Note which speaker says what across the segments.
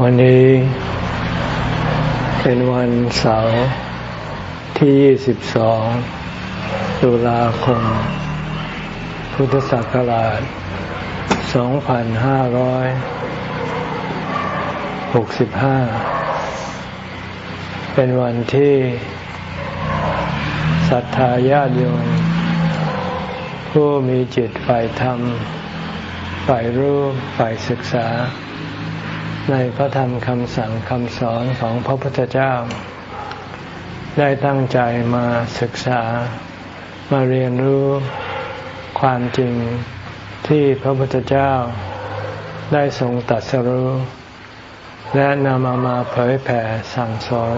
Speaker 1: วันนี้เป็นวันเสาร์ที่ 22 ตุลาคม พุทธศักราช 2565 เป็นวันที่ศรัทธาญาติโยมผู้มีจิตฝ่ายธรรมฝ่ายรู้ฝ่ายศึกษา ในพระธรรมคำสั่งคำสอนของพระพุทธเจ้า ได้ตั้งใจมาศึกษา มาเรียนรู้ความจริงที่พระพุทธเจ้า ได้ทรงตัดสรู้ และนำเอามาเผยแผ่สั่งสอน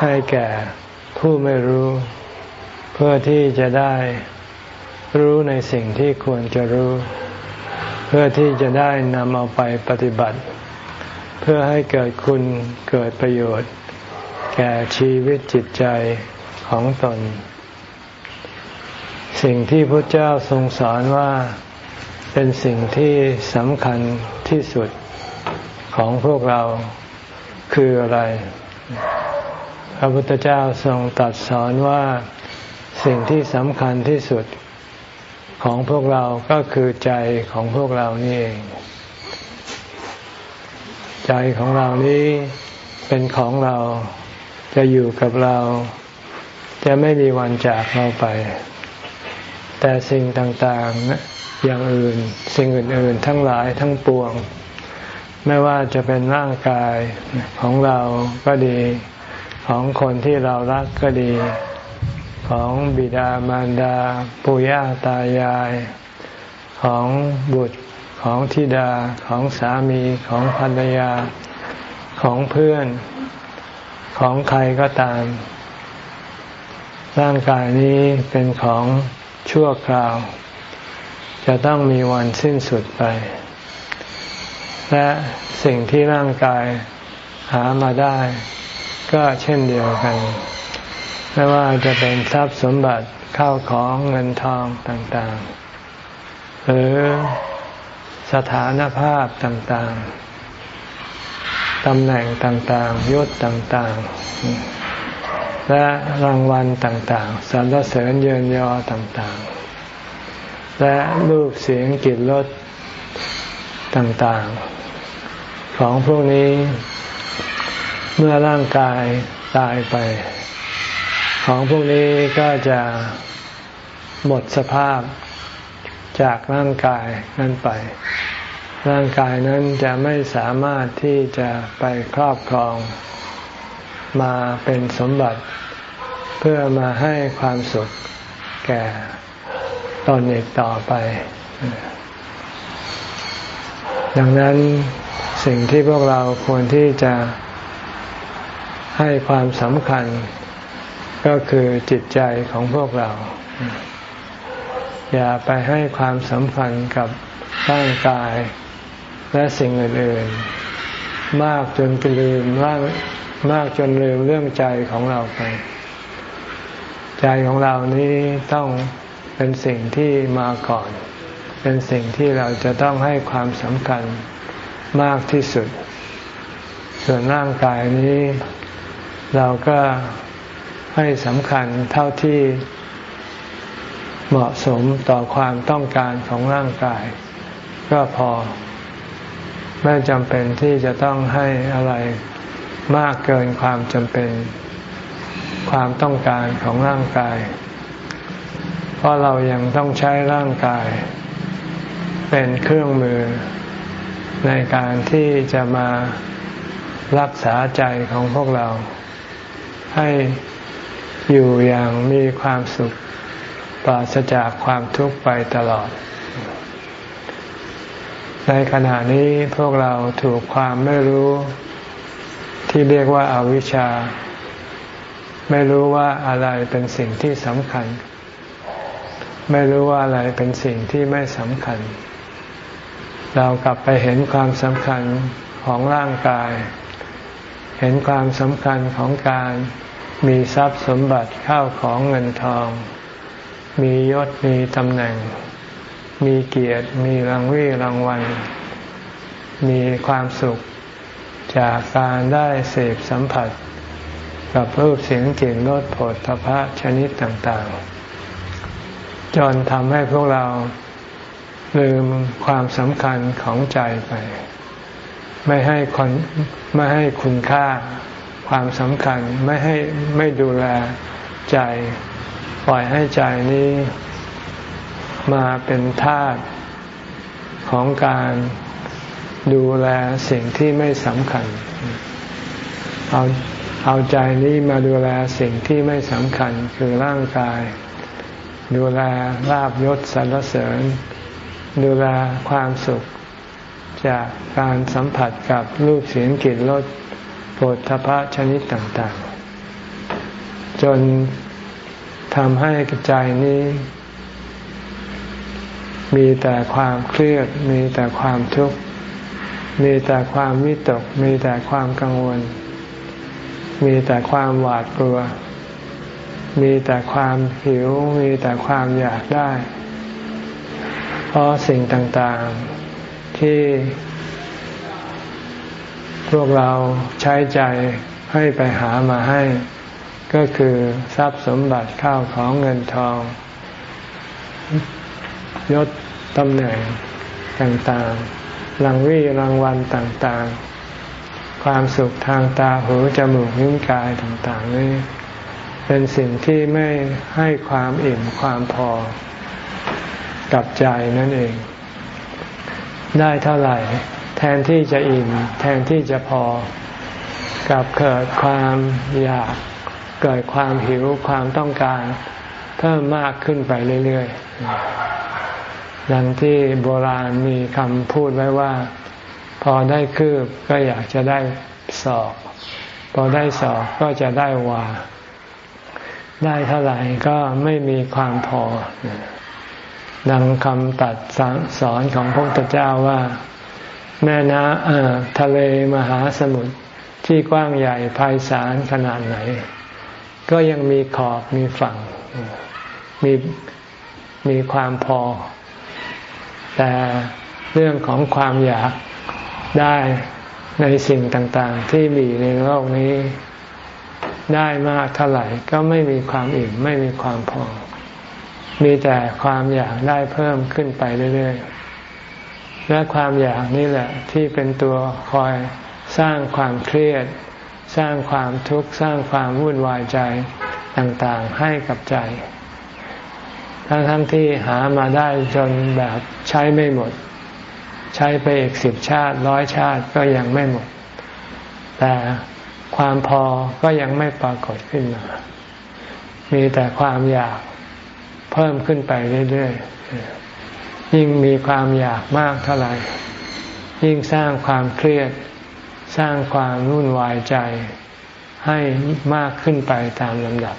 Speaker 1: ให้แก่ผู้ไม่รู้ เพื่อที่จะได้รู้ในสิ่งที่ควรจะรู้ เพื่อที่จะได้นำเอาไปปฏิบัติ เพื่อให้เกิดคุณเกิดประโยชน์ แก่ชีวิตจิตใจของตน สิ่งที่พระเจ้าทรงสอนว่าเป็นสิ่งที่สำคัญที่สุดของพวกเราคืออะไร พระพุทธเจ้าทรงตรัสสอนว่าสิ่งที่สำคัญที่สุดของพวกเราก็คือใจของพวกเรานี่เอง ใจของเรานี้เป็นของเราจะอยู่กับเรา จะไม่มีวันจากเราไป แต่สิ่งต่างๆอย่างอื่น สิ่งอื่น ๆ ทั้งหลายทั้งปวง ไม่ว่าจะเป็นร่างกายของเราก็ดีของคนที่เรารักก็ดี ของบิดามารดา ปู่ย่าตายาย ของบุตร ของธิดาของสามีของภรรยาของเพื่อนของใครก็ตาม ร่างกายนี้เป็นของชั่วคราว จะต้องมีวันสิ้นสุดไป และสิ่งที่ร่างกายหามาได้ ก็เช่นเดียวกัน ไม่ว่าจะเป็นทรัพย์สมบัติข้าวของเงินทองต่างๆ หรือ สถานภาพต่างๆ ตำแหน่งต่างๆ ยศต่างๆ และรางวัลต่างๆสรรเสริญเยินยอต่างๆ และรูปเสียงกลิ่นรสต่างๆ ของพวกนี้ เมื่อร่างกายตายไป ของพวกนี้ก็จะหมดสภาพจากร่างกายนั้นไป ร่างกายนั้นจะไม่สามารถที่จะไปครอบครอง มาเป็นสมบัติ เพื่อมาให้ความสุขแก่ตนอีกต่อไป ดังนั้นสิ่งที่พวกเราควรที่จะให้ความสำคัญ ก็คือจิตใจของพวกเรา อย่าไปให้ความสำคัญกับร่างกาย และสิ่งอื่นๆมากจนลืมว่ามากจนลืมเรื่องใจของเราไป ใจของเรานี้ต้องเป็นสิ่งที่มาก่อน เป็นสิ่งที่เราจะต้องให้ความสำคัญมากที่สุด ส่วนร่างกายนี้ เราก็ให้สำคัญเท่าที่เหมาะสมต่อความต้องการของร่างกาย ก็พอ ไม่จำเป็นที่จะต้องให้อะไรมากเกินความจำเป็น ความต้องการของร่างกาย เพราะเรายังต้องใช้ร่างกาย เป็นเครื่องมือ ในการที่จะมารักษาใจของพวกเรา ให้อยู่อย่างมีความสุขปราศจากความทุกข์ไปตลอด ในขณะนี้พวกเราถูกความไม่รู้ที่เรียกว่าอาวิชชา ไม่รู้ว่าอะไรเป็นสิ่งที่สำคัญ ไม่รู้ว่าอะไรเป็นสิ่งที่ไม่สำคัญ เรากลับไปเห็นความสำคัญของร่างกาย เห็นความสำคัญของการมีทรัพย์สมบัติข้าวของเงินทอง มียศมีตำแหน่ง มีเกียรติ มีรางวีรางวัล มีความสุขจากการได้เสพสัมผัส กับรูปเสียงกลิ่นรสผลทพะชนิดต่างๆ จนทำให้พวกเราลืมความสำคัญของใจไป ไม่ให้คนไม่ให้คุณค่าความสำคัญไม่ให้ไม่ดูแลใจ ปล่อยให้ใจนี้ มาเป็นทาสของการดูแลสิ่งที่ไม่สำคัญ เอาเอาใจนี้มาดูแลสิ่งที่ไม่สำคัญคือร่างกาย ดูแลลาบยศสรรเสริญ ดูแลความสุข จากการสัมผัสกับรูปเสียงกลิ่นรสโผฏฐพะชนิดต่าง ๆ จนทำให้ใจนี้ มีแต่ความเครียด มีแต่ความทุกข์ มีแต่ความวิตก มีแต่ความกังวล มีแต่ความหวาดกลัว มีแต่ความหิว มีแต่ความอยากได้ เพราะสิ่งต่างๆที่ พวกเราใช้ใจให้ไปหามาให้ ก็คือทรัพย์สมบัติข้าวของเงินทองยศ ตำแหน่งต่างๆ รางวี่รางวัลต่างๆ ความสุขทางตาหูจมูกนิ้วกายต่างๆนี่เป็นสิ่งที่ไม่ให้ความอิ่มความพอกับใจนั่นเอง ได้เท่าไหร่ แทนที่จะอิ่ม แทนที่จะพอกับเกิดความอยาก เกิดความหิวความต้องการ เพิ่มมากขึ้นไปเรื่อยๆ ดังที่โบราณมีคำพูดไว้ว่า พอได้คืบก็อยากจะได้สอบพอได้สอบก็จะได้วา ได้เท่าไหร่ก็ไม่มีความพอ ดังคำตัดสอนของพระพุทธเจ้าว่า แม่น้ำทะเลมหาสมุทรที่กว้างใหญ่ไพศาลขนาดไหน ก็ยังมีขอบมีฝั่ง มีมีความพอ แต่เรื่องของความอยากได้ในสิ่งต่างๆ ที่มีในโลกนี้ ได้มากเท่าไหร่ก็ไม่มีความอิ่มไม่มีความพอ มีแต่ความอยากได้เพิ่มขึ้นไปเรื่อยๆ และความอยากนี่แหละที่เป็นตัวคอยสร้างความเครียด สร้างความทุกข์ สร้างความวุ่นวายใจต่างๆ ให้กับใจ ทั้งทั้งที่หามาได้จนแบบใช้ไม่หมด ใช้ไปอีกสิบชาติร้อยชาติก็ยังไม่หมด แต่ความพอก็ยังไม่ปรากฏขึ้นมา มีแต่ความอยากเพิ่มขึ้นไปเรื่อยๆ ยิ่งมีความอยากมากเท่าไหร่ ยิ่งสร้างความเครียด สร้างความวุ่นวายใจให้มากขึ้นไปตามลำดับ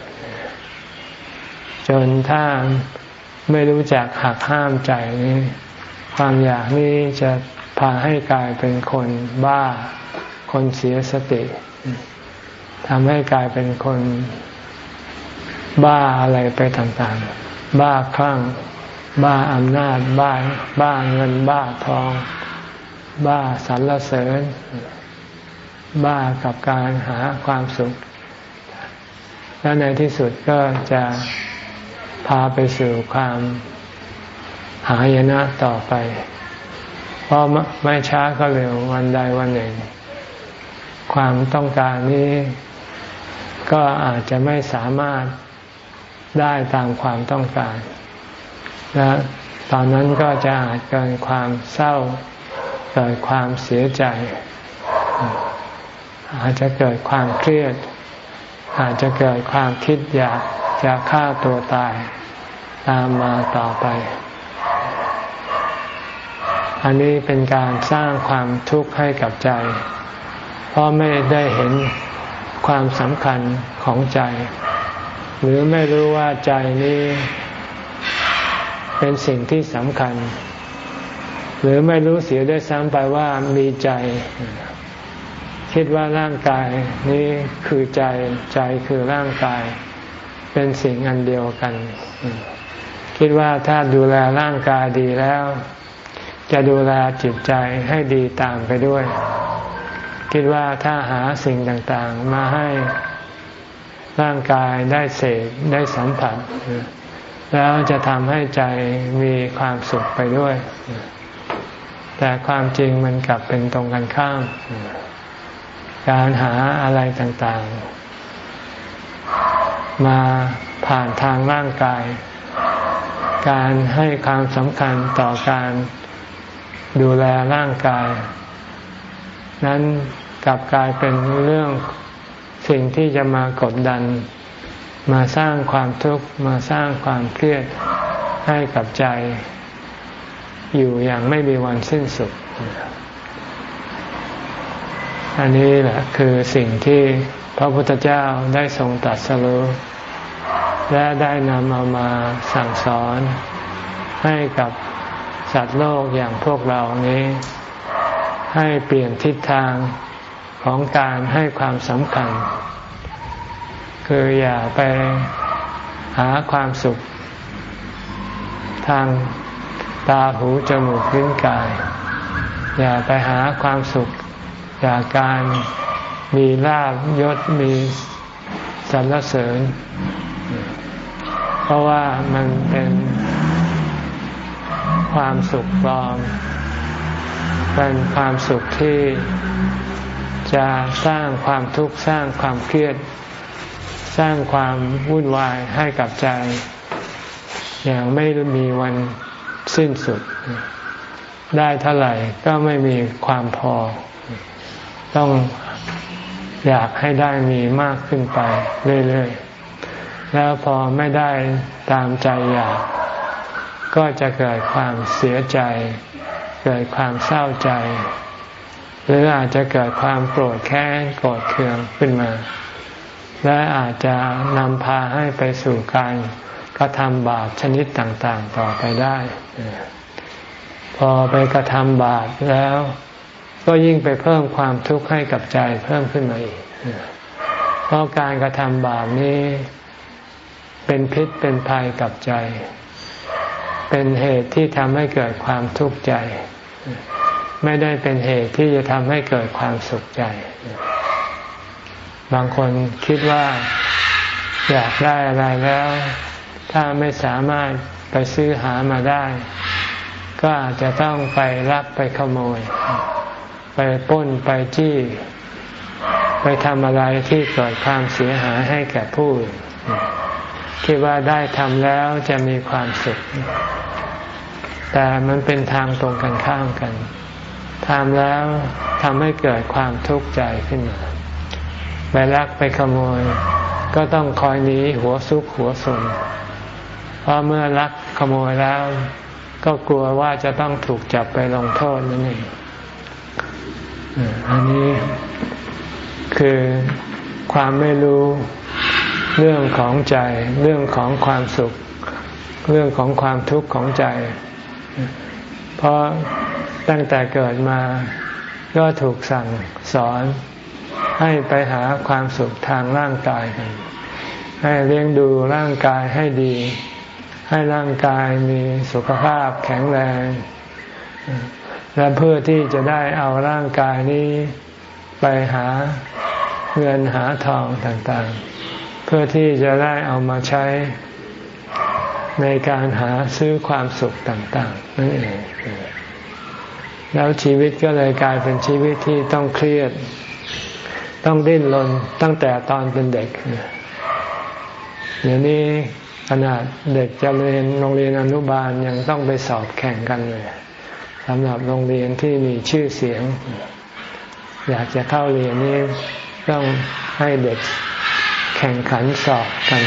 Speaker 1: จนถ้าไม่รู้จักหักห้ามใจนี้ความอยากนี้จะพาให้กลายเป็นคนบ้า คนเสียสติทำให้กลายเป็นคนบ้าอะไรไปต่างๆ บ้าคลั่ง บ้าอำนาจ บ้า บ้าเงิน บ้าทอง บ้าสรรเสริญ บ้ากับการหาความสุข และในที่สุดก็จะ พาไปสู่ความหายนะต่อไป เพราะไม่ช้าก็เร็ววันใดวันหนึ่ง ความต้องการนี้ก็อาจจะไม่สามารถได้ตามความต้องการ และตอนนั้นก็จะอาจเกิดความเศร้า เกิดความเสียใจ อาจจะเกิดความเครียด อาจจะเกิดความคิดอยาก จะฆ่าตัวตายตามมาต่อไป อันนี้เป็นการสร้างความทุกข์ให้กับใจ เพราะไม่ได้เห็นความสำคัญของใจ หรือไม่รู้ว่าใจนี้ เป็นสิ่งที่สำคัญ หรือไม่รู้เสียด้วยซ้ำไปว่ามีใจ คิดว่าร่างกายนี้คือใจใจคือร่างกาย เป็นสิ่งอันเดียวกัน คิดว่าถ้าดูแลร่างกายดีแล้ว จะดูแลจิตใจให้ดีตามไปด้วย คิดว่าถ้าหาสิ่งต่างๆ มาให้ร่างกายได้เสกได้สัมผัส แล้วจะทำให้ใจมีความสุขไปด้วย แต่ความจริงมันกลับเป็นตรงกันข้าม การหาอะไรต่างๆ มาผ่านทางร่างกาย การให้ความสำคัญต่อการดูแลร่างกาย นั้นกลับกลายเป็นเรื่องสิ่งที่จะมากดดัน มาสร้างความทุกข์มาสร้างความเครียดให้กับใจ อยู่อย่างไม่มีวันสิ้นสุด อันนี้แหละคือสิ่งที่ พระพุทธเจ้าได้ทรงตรัสรู้และได้นำเอามาสั่งสอนให้กับสัตว์โลกอย่างพวกเรานี้ ให้เปลี่ยนทิศทางของการให้ความสำคัญ คืออย่าไปหาความสุข ทางตาหูจมูกลิ้นกาย อย่าไปหาความสุขจากการ มีลาบยศมีสรรเสริญ เพราะว่ามันเป็นความสุขปลอม เป็นความสุขที่จะสร้างความทุกข์สร้างความเครียด สร้างความวุ่นวายให้กับใจ อย่างไม่มีวันสิ้นสุด ได้เท่าไหร่ก็ไม่มีความพอ ต้อง อยากให้ได้มีมากขึ้นไปเรื่อยๆ แล้วพอไม่ได้ตามใจอยาก ก็จะเกิดความเสียใจ เกิดความเศร้าใจ หรืออาจจะเกิดความโกรธแค้นโกรธเคืองขึ้นมา และอาจจะนำพาให้ไปสู่การกระทำบาปชนิดต่างๆ ต่อไปได้ พอไปกระทำบาปแล้ว ก็ยิ่งไปเพิ่มความทุกข์ให้กับใจเพิ่มขึ้นมาอีก เพราะการกระทำบาปนี้ เป็นพิษเป็นภัยกับใจ เป็นเหตุที่ทำให้เกิดความทุกข์ใจ ไม่ได้เป็นเหตุที่จะทำให้เกิดความสุขใจ บางคนคิดว่าอยากได้อะไรแล้ว ถ้าไม่สามารถไปซื้อหามาได้ ก็อาจจะต้องไปลักไปขโมย ไปป้นไปจี้ไปทำอะไรที่เกิดความเสียหายให้แก่ผู้อื่นคิดว่าได้ทำแล้วจะมีความสุข แต่มันเป็นทางตรงกันข้ามกันทำแล้วทำให้เกิดความทุกข์ใจขึ้นมาไปลักไปขโมย ก็ต้องคอยหนีหัวซุกหัวสนเพราะเมื่อลักขโมยแล้ว ก็กลัวว่าจะต้องถูกจับไปลงโทษนั่นเอง อันนี้คือความไม่รู้เรื่องของใจเรื่องของความสุข เรื่องของความทุกข์ของใจ เพราะตั้งแต่เกิดมาก็ถูกสั่งสอนให้ไปหาความสุขทางร่างกายกัน ให้เลี้ยงดูร่างกายให้ดี ให้ร่างกายมีสุขภาพแข็งแรง และเพื่อที่จะได้เอาร่างกายนี้ไปหาเงินหาทองต่างๆ เพื่อที่จะได้เอามาใช้ในการหาซื้อความสุขต่างๆนั่นเองแล้วชีวิตก็เลยกลายเป็นชีวิตที่ต้องเครียด ต้องดิ้นรนตั้งแต่ตอนเป็นเด็กเดี๋ยวนี้ขนาดเด็กจะเรียนโรงเรียนอนุบาลยังต้องไปสอบแข่งกันเลย สำหรับโรงเรียนที่มีชื่อเสียง อยากจะเข้าเรียนนี่ต้องให้เด็กแข่งขันสอบกัน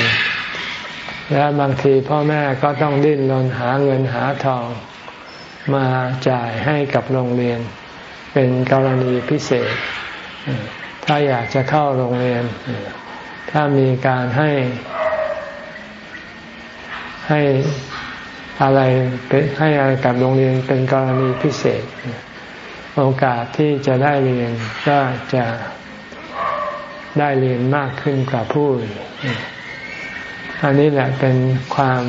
Speaker 1: แล้วบางทีพ่อแม่ก็ต้องดิ้นรนหาเงินหาทอง มาจ่ายให้กับโรงเรียน เป็นกรณีพิเศษ ถ้าอยากจะเข้าโรงเรียน ถ้ามีการให้ให้ อะไรให้อะไรกับโรงเรียนเป็นกรณีพิเศษ โอกาสที่จะได้เรียนก็จะได้เรียนมากขึ้นกว่าผู้อื่นอันนี้แหละเป็นความ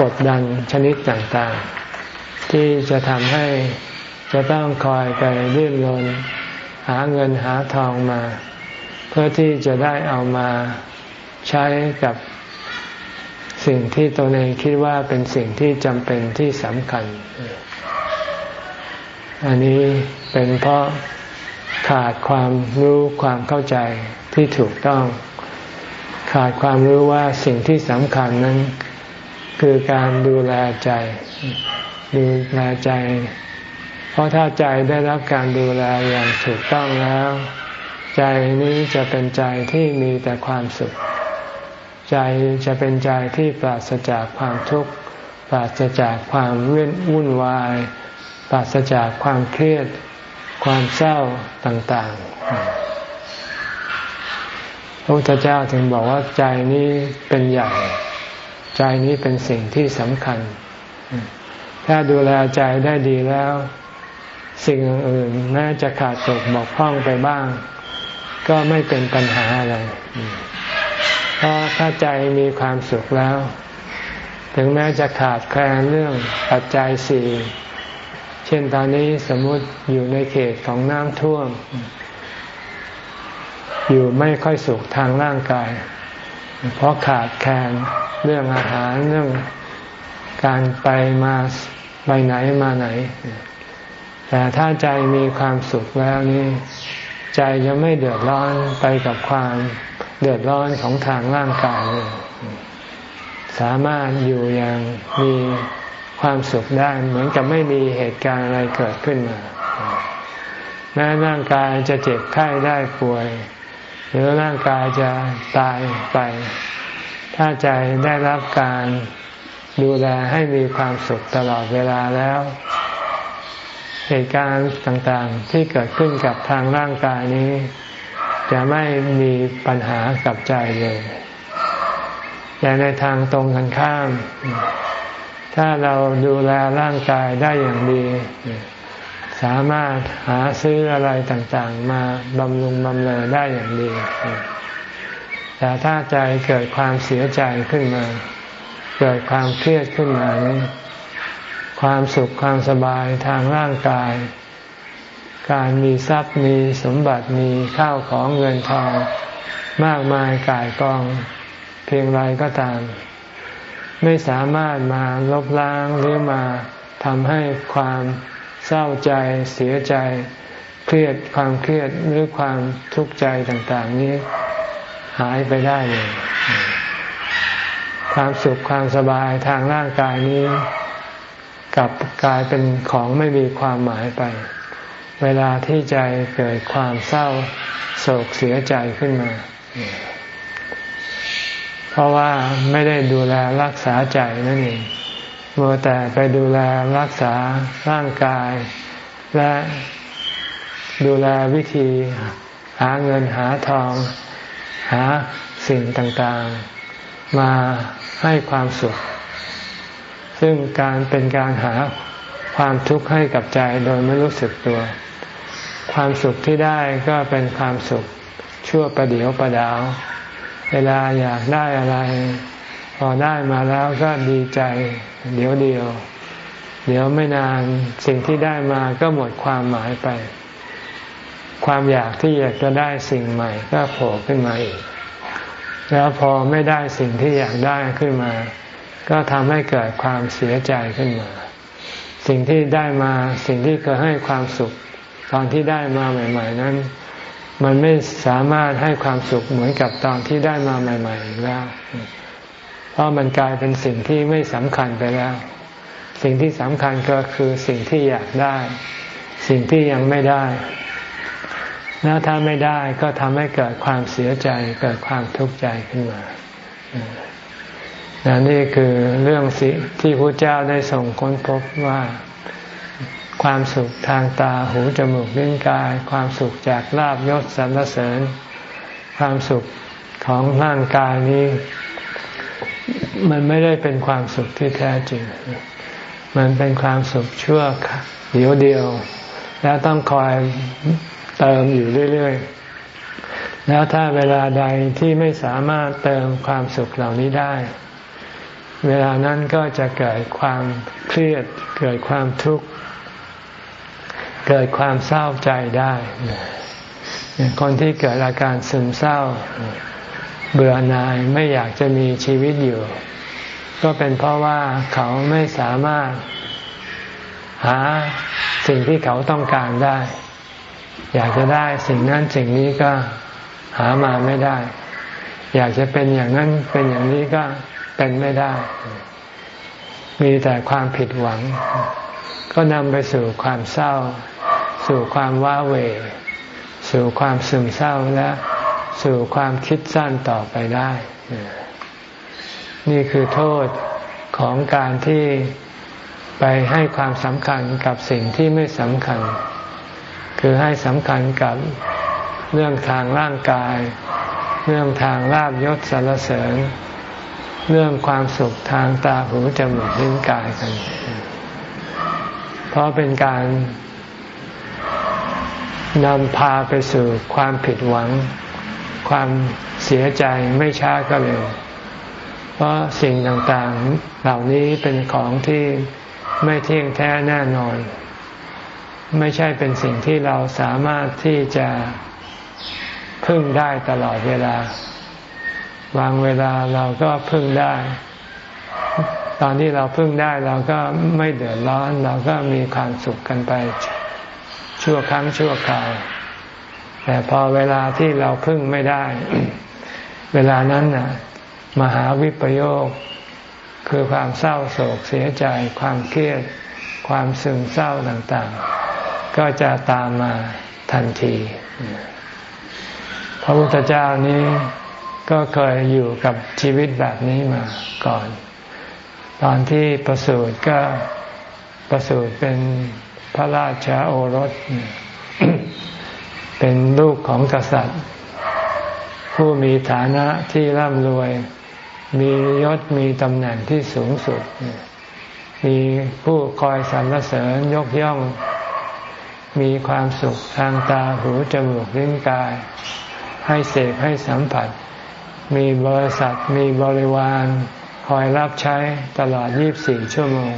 Speaker 1: กดดันชนิดต่างๆ ที่จะทำให้จะต้องคอยไปดิ้นรนหาเงินหาทองมา เพื่อที่จะได้เอามาใช้กับ สิ่งที่ตนเองคิดว่าเป็นสิ่งที่จำเป็นที่สำคัญ อันนี้เป็นเพราะขาดความรู้ความเข้าใจที่ถูกต้อง ขาดความรู้ว่าสิ่งที่สำคัญนั้น คือการดูแลใจ ดูแลใจ เพราะถ้าใจได้รับการดูแลอย่างถูกต้องแล้ว ใจนี้จะเป็นใจที่มีแต่ความสุข ใจจะเป็นใจที่ปราศจากความทุกข์ปราศจากความเว้นวุ่นวาย ปราศจากความเครียด ความเศร้าต่างๆ พระพุทธเจ้าถึงบอกว่าใจนี้เป็นใหญ่ ใจนี้เป็นสิ่งที่สำคัญ ถ้าดูแลใจได้ดีแล้ว สิ่งอื่นแม้จะขาดตกบกพร่องไปบ้าง ก็ไม่เป็นปัญหาอะไร ราะถ้าใจมีความสุขแล้ว ถึงแม้จะขาดแคลนเรื่องปัจจัยสี่เช่นตอนนี้สมมติอยู่ในเขตของน้ำท่วม อยู่ไม่ค่อยสุขทางร่างกาย เพราะขาดแคลนเรื่องอาหารเรื่องการไปมาไปไหนมาไหน แต่ถ้าใจมีความสุขแล้วนี่ ใจจะไม่เดือดร้อนไปกับความ เดือดร้อนของทางร่างกายเลยสามารถอยู่อย่างมีความสุขได้เหมือนกับไม่มีเหตุการณ์อะไรเกิดขึ้นมา แม้ร่างกายจะเจ็บไข้ได้ป่วย หรือร่างกายจะตายไป ถ้าใจได้รับการดูแลให้มีความสุขตลอดเวลาแล้ว เหตุการณ์ต่างๆที่เกิดขึ้นกับทางร่างกายนี้ จะไม่มีปัญหากับใจเลย แต่ในทางตรงกันข้าม ถ้าเราดูแลร่างกายได้อย่างดี สามารถหาซื้ออะไรต่างๆ มาบำรุงบำเรอได้อย่างดี แต่ถ้าใจเกิดความเสียใจขึ้นมา เกิดความเครียดขึ้นมา ความสุขความสบายทางร่างกาย การมีทรัพย์มีสมบัติมีข้าวของเงินทองมากมายกายกอง เพียงไรก็ตาม ไม่สามารถมาลบล้างหรือมาทำให้ความเศร้าใจเสียใจ เครียดความเครียดหรือความทุกข์ใจต่างๆ นี้หายไปได้เลยความสุขความสบายทางร่างกายนี้กลับกลายเป็นของไม่มีความหมายไป เวลาที่ใจเกิดความเศร้าโศกเสียใจขึ้นมา เพราะว่าไม่ได้ดูแลรักษาใจนั่นเองมัวแต่ไปดูแลรักษาร่างกาย และดูแลวิธีหาเงินหาทอง หาสิ่งต่างๆ มาให้ความสุข ซึ่งการเป็นการหาความทุกข์ให้กับใจโดยไม่รู้สึกตัว ความสุขที่ได้ก็เป็นความสุขชั่วประเดียวประดาว เวลาอยากได้อะไร พอได้มาแล้วก็ดีใจ เดี๋ยวเดียว เดี๋ยวไม่นานสิ่งที่ได้มาก็หมดความหมายไป ความอยากที่อยากจะได้สิ่งใหม่ ก็โผล่ขึ้นมาอีก แล้วพอไม่ได้สิ่งที่อยากได้ขึ้นมา ก็ทำให้เกิดความเสียใจขึ้นมา สิ่งที่ได้มาสิ่งที่เคยให้ความสุข ตอนที่ได้มาใหม่ ๆ นั้น มันไม่สามารถให้ความสุขเหมือนกับตอนที่ได้มาใหม่ๆแล้ว เพราะมันกลายเป็นสิ่งที่ไม่สำคัญไปแล้ว สิ่งที่สำคัญก็คือสิ่งที่อยากได้ สิ่งที่ยังไม่ได้แล้วถ้าไม่ได้ก็ทำให้เกิดความเสียใจเกิดความทุกข์ใจขึ้นมานนี่คือเรื่องสิที่พระเจ้าได้ส่งค้นพบว่า ความสุขทางตาหูจมูกลิ้นกาย ความสุขจากลาบยศสรรเสริญ ความสุขของร่างกายนี้ มันไม่ได้เป็นความสุขที่แท้จริง มันเป็นความสุขชั่วเดียวเดียว แล้วต้องคอยเติมอยู่เรื่อยๆ แล้วถ้าเวลาใดที่ไม่สามารถเติมความสุขเหล่านี้ได้ เวลานั้นก็จะเกิดความเครียดเกิดความทุกข์ เกิดความเศร้าใจได้ คนที่เกิดอาการซึมเศร้า เบื่อหน่ายไม่อยากจะมีชีวิตอยู่ ก็เป็นเพราะว่าเขาไม่สามารถหาสิ่งที่เขาต้องการได้ อยากจะได้สิ่งนั้นสิ่งนี้ก็หามาไม่ได้ อยากจะเป็นอย่างนั้นเป็นอย่างนี้ก็เป็นไม่ได้ มีแต่ความผิดหวัง ก็นำไปสู่ความเศร้า สู่ความว้าเหวสู่ความซึมเศร้าและสู่ความคิดสั้นต่อไปได้ นี่คือโทษของการที่ไปให้ความสำคัญกับสิ่งที่ไม่สำคัญ คือให้สำคัญกับเรื่องทางร่างกาย เรื่องทางลาบยศสารเสริญ เรื่องความสุขทางตาหูจมูกลิ้นกายกัน เพราะเป็นการนำพาไปสู่ความผิดหวัง ความเสียใจไม่ช้าก็เร็ว เพราะสิ่งต่างๆเหล่านี้เป็นของที่ไม่เที่ยงแท้แน่นอน ไม่ใช่เป็นสิ่งที่เราสามารถที่จะพึ่งได้ตลอดเวลา บางเวลาเราก็พึ่งได้ ตอนที่เราพึ่งได้เราก็ไม่เดือดร้อน เราก็มีความสุขกันไป ชั่วครั้งชั่วคราวแต่พอเวลาที่เราพึ่งไม่ได้ เวลานั้นน่ะมหาวิปโยค คือความเศร้าโศกเสียใจ ความเครียด ความซึมเศร้าต่างๆ ก็จะตามมาทันที พระพุทธเจ้านี้ก็เคยอยู่กับชีวิตแบบนี้มาก่อน ตอนที่ประสูติก็ประสูติเป็นพระราชาโอรส เป็นลูกของกษัตริย์ ผู้มีฐานะที่ร่ำรวย มียศมีตำแหน่งที่สูงสุด มีผู้คอยสรรเสริญยกย่อง มีความสุขทางตาหูจมูกลิ้นกาย ให้เสพให้สัมผัส มีบริษัทมีบริวาร คอยรับใช้ตลอด 24 ชั่วโมง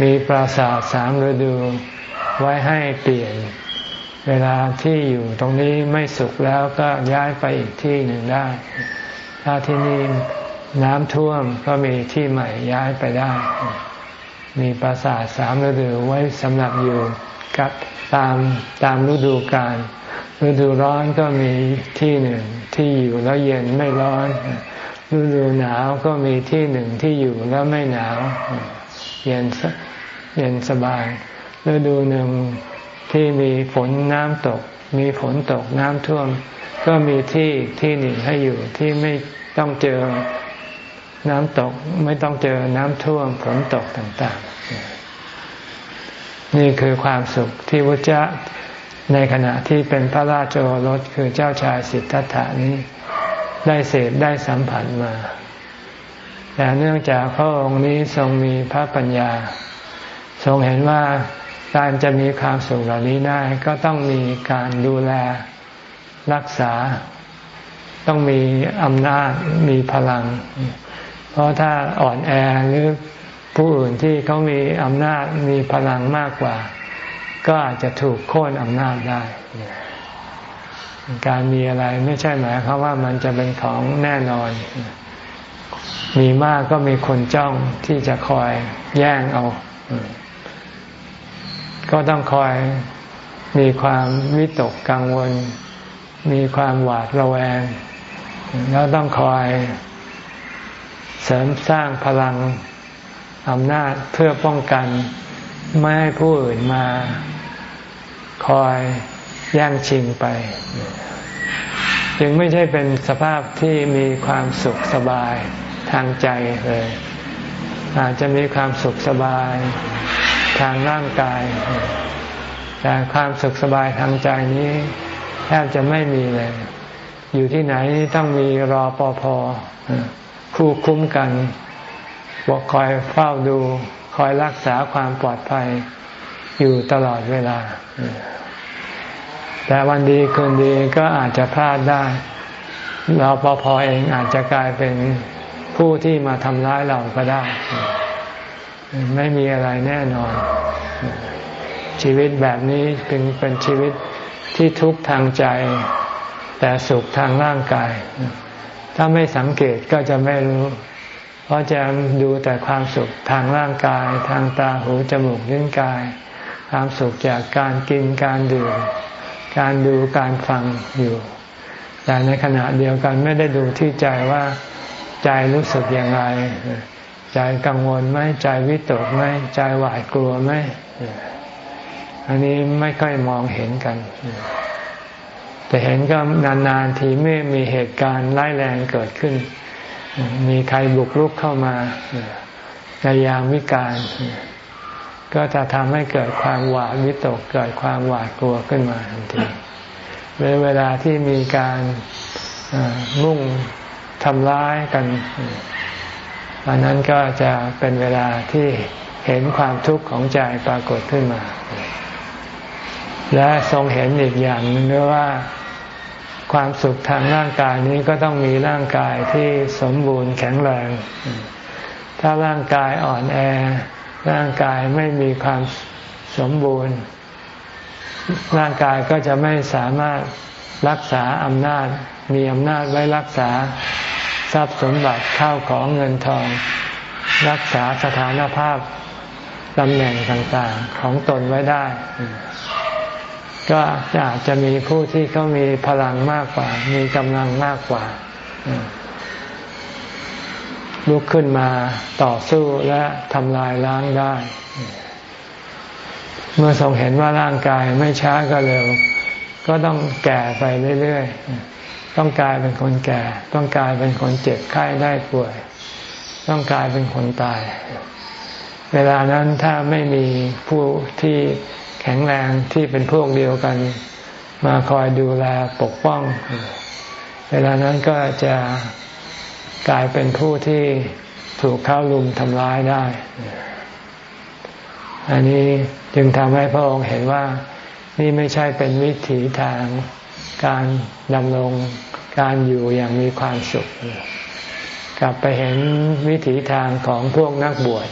Speaker 1: มีปราสาทสามฤดูไว้ให้เปลี่ยน เวลาที่อยู่ตรงนี้ไม่สุขแล้วก็ย้ายไปอีกที่หนึ่งได้ ถ้าที่นี่น้ำท่วมก็มีที่ใหม่ย้ายไปได้ มีปราสาทสามฤดูไว้สำหรับอยู่กับตามตามฤดูกาลฤดูร้อนก็มีที่หนึ่งที่อยู่แล้วเย็นไม่ร้อน ฤดูหนาวก็มีที่หนึ่งที่อยู่แล้วไม่หนาว เย็นเย็นสบายฤดูหนึ่งที่มีฝนน้ำตก มีฝนตกน้ำท่วม ก็มีที่ที่หนึ่งให้อยู่ที่ไม่ต้องเจอน้ำตกไม่ต้องเจอน้ำท่วมฝนตกต่างๆ นี่คือความสุขที่พระเจ้าในขณะที่เป็นพระราชโอรสคือเจ้าชายสิทธัตถานี้ ได้เสพได้สัมผัสมา แต่เนื่องจากพระองค์นี้ทรงมีพระปัญญา ทรงเห็นว่าการจะมีความสุขเหล่านี้ได้ก็ต้องมีการดูแลรักษา ต้องมีอำนาจมีพลัง เพราะถ้าอ่อนแอหรือผู้อื่นที่เขามีอำนาจมีพลังมากกว่า ก็อาจจะถูกโค่นอำนาจได้ การมีอะไรไม่ใช่หมายความว่ามันจะเป็นของแน่นอน มีมากก็มีคนจ้องที่จะคอยแย่งเอา ก็ต้องคอยมีความวิตกกังวล มีความหวาดระแวง แล้วต้องคอยเสริมสร้างพลังอำนาจเพื่อป้องกัน ไม่ให้ผู้อื่นมา คอย แย่งชิงไป จึงไม่ใช่เป็นสภาพที่มีความสุขสบายทางใจเลย อาจจะมีความสุขสบายทางร่างกาย แต่ความสุขสบายทางใจนี้แทบจะไม่มีเลย อยู่ที่ไหนต้องมีรอปภผู้คุ้มกันบอกคอยเฝ้าดู คอยรักษาความปลอดภัยอยู่ตลอดเวลา แต่วันดีคืนดีก็อาจจะพลาดได้เราพอปภเองอาจจะกลายเป็นผู้ที่มาทำร้ายเราก็ได้ ไม่มีอะไรแน่นอน ชีวิตแบบนี้เป็นเป็นชีวิตที่ทุกข์ทางใจ แต่สุขทางร่างกาย ถ้าไม่สังเกตก็จะไม่รู้ เพราะจะดูแต่ความสุขทางร่างกาย ทางตาหูจมูกลิ้นกาย ความสุขจากการกินการดื่ม การดูการฟังอยู่แต่ในขณะเดียวกันไม่ได้ดูที่ใจว่าใจรู้สึกอย่างไร ใจกังวลไหมใจวิตกไหมใจหวาดกลัวไหมอันนี้ไม่ค่อยมองเห็นกัน แต่เห็นก็นานๆทีเมื่อมีเหตุการณ์ร้ายแรงเกิดขึ้น มีใครบุกรุกเข้ามาในยามวิการ ก็จะทำให้เกิดความหวาดวิตกเกิดความหวาดกลัวขึ้นมาทันทีเวลาที่มีการมุ่งทำร้ายกันอันนั้นก็จะเป็นเวลาที่เห็นความทุกข์ของใจปรากฏขึ้นมา และทรงเห็นอีกอย่างนึงด้วยว่าความสุขทางร่างกายนี้ก็ต้องมีร่างกายที่สมบูรณ์แข็งแรง ถ้าร่างกายอ่อนแอ ร่างกายไม่มีความสมบูรณ์ ร่างกายก็จะไม่สามารถรักษาอำนาจ มีอำนาจไว้รักษาทรัพย์สมบัติข้าวของเงินทอง รักษาสถานภาพตำแหน่งต่างๆของตนไว้ได้ ก็อาจจะมีผู้ที่เขามีพลังมากกว่า มีกำลังมากกว่า ลุกขึ้นมาต่อสู้และทำลายล้างได้ เมื่อทรงเห็นว่าร่างกายไม่ช้าก็เร็ว ก็ต้องแก่ไปเรื่อยๆ ต้องกลายเป็นคนแก่ ต้องกลายเป็นคนเจ็บไข้ได้ป่วย ต้องกลายเป็นคนตาย เวลานั้นถ้าไม่มีผู้ที่แข็งแรงที่เป็นพวกเดียวกัน มาคอยดูแลปกป้อง เวลานั้นก็จะ กลายเป็นผู้ที่ถูกเข้าลุมทำร้ายได้ อันนี้จึงทำให้พระองค์เห็นว่านี่ไม่ใช่เป็นวิถีทางการดำรงการอยู่อย่างมีความสุข กลับไปเห็นวิถีทางของพวกนักบวช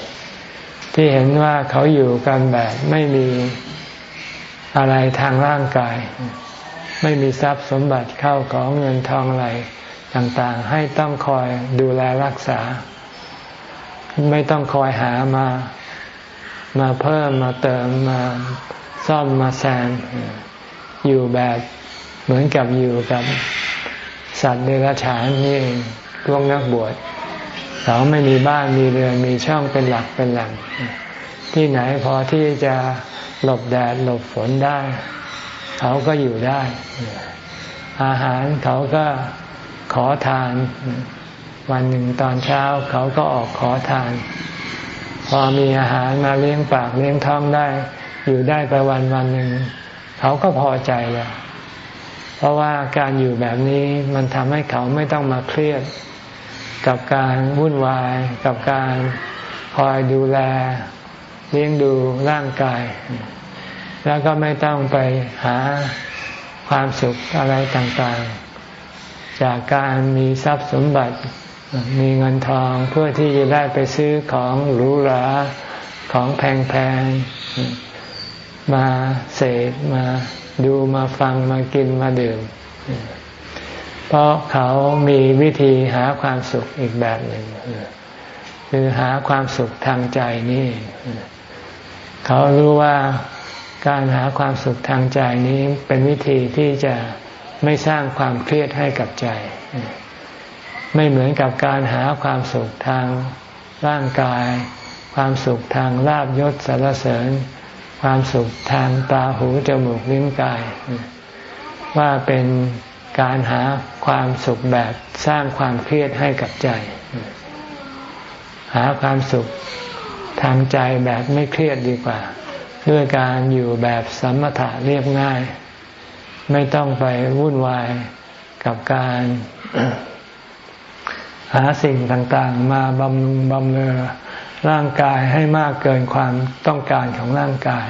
Speaker 1: ที่เห็นว่าเขาอยู่กันแบบไม่มีอะไรทางร่างกาย ไม่มีทรัพย์สมบัติเข้าของเงินทองอะไร ต่างๆ ให้ต้องคอยดูแลรักษา ไม่ต้องคอยหามา มาเพิ่มมาเติมมาซ่อมมาแซมอยู่แบบเหมือนกับอยู่กับสัตว์เดรัจฉานนี่พวกนักบวชเขาไม่มีบ้านมีเรือนมีช่องเป็นหลักเป็นแหล่งที่ไหนพอที่จะหลบแดดหลบฝนได้ เขาก็อยู่ได้ อาหารเขาก็ ขอทาน วันหนึ่งตอนเช้าเขาก็ออกขอทาน พอมีอาหารมาเลี้ยงปากเลี้ยงท้องได้ อยู่ได้ไปวันวันหนึ่งเขาก็พอใจแล้วเพราะว่าการอยู่แบบนี้มันทำให้เขาไม่ต้องมาเครียด กับการวุ่นวาย กับการคอยดูแล เลี้ยงดูร่างกาย แล้วก็ไม่ต้องไปหาความสุขอะไรต่างๆ จากการมีทรัพย์สมบัติ มีเงินทองเพื่อที่จะได้ไปซื้อของหรูหราของแพงๆ มาเสพมาดูมาฟังมากินมาดื่ม เพราะเขามีวิธีหาความสุขอีกแบบหนึ่งคือหาความสุขทางใจนี่ เขารู้ว่าการหาความสุขทางใจนี้เป็นวิธีที่จะ ไม่สร้างความเครียดให้กับใจ ไม่เหมือนกับการหาความสุขทางร่างกาย ความสุขทางลาบยศสารเสริญ ความสุขทางตาหูจมูกลิ้นกาย ว่าเป็นการหาความสุขแบบสร้างความเครียดให้กับใจ หาความสุขทางใจแบบไม่เครียดดีกว่า ด้วยการอยู่แบบสมถะเรียบง่าย ไม่ต้องไปวุ่นวายกับการหาสิ่งต่างๆ มาบำรุงบำเรอร่างกายให้มากเกินความต้องการของร่างกาย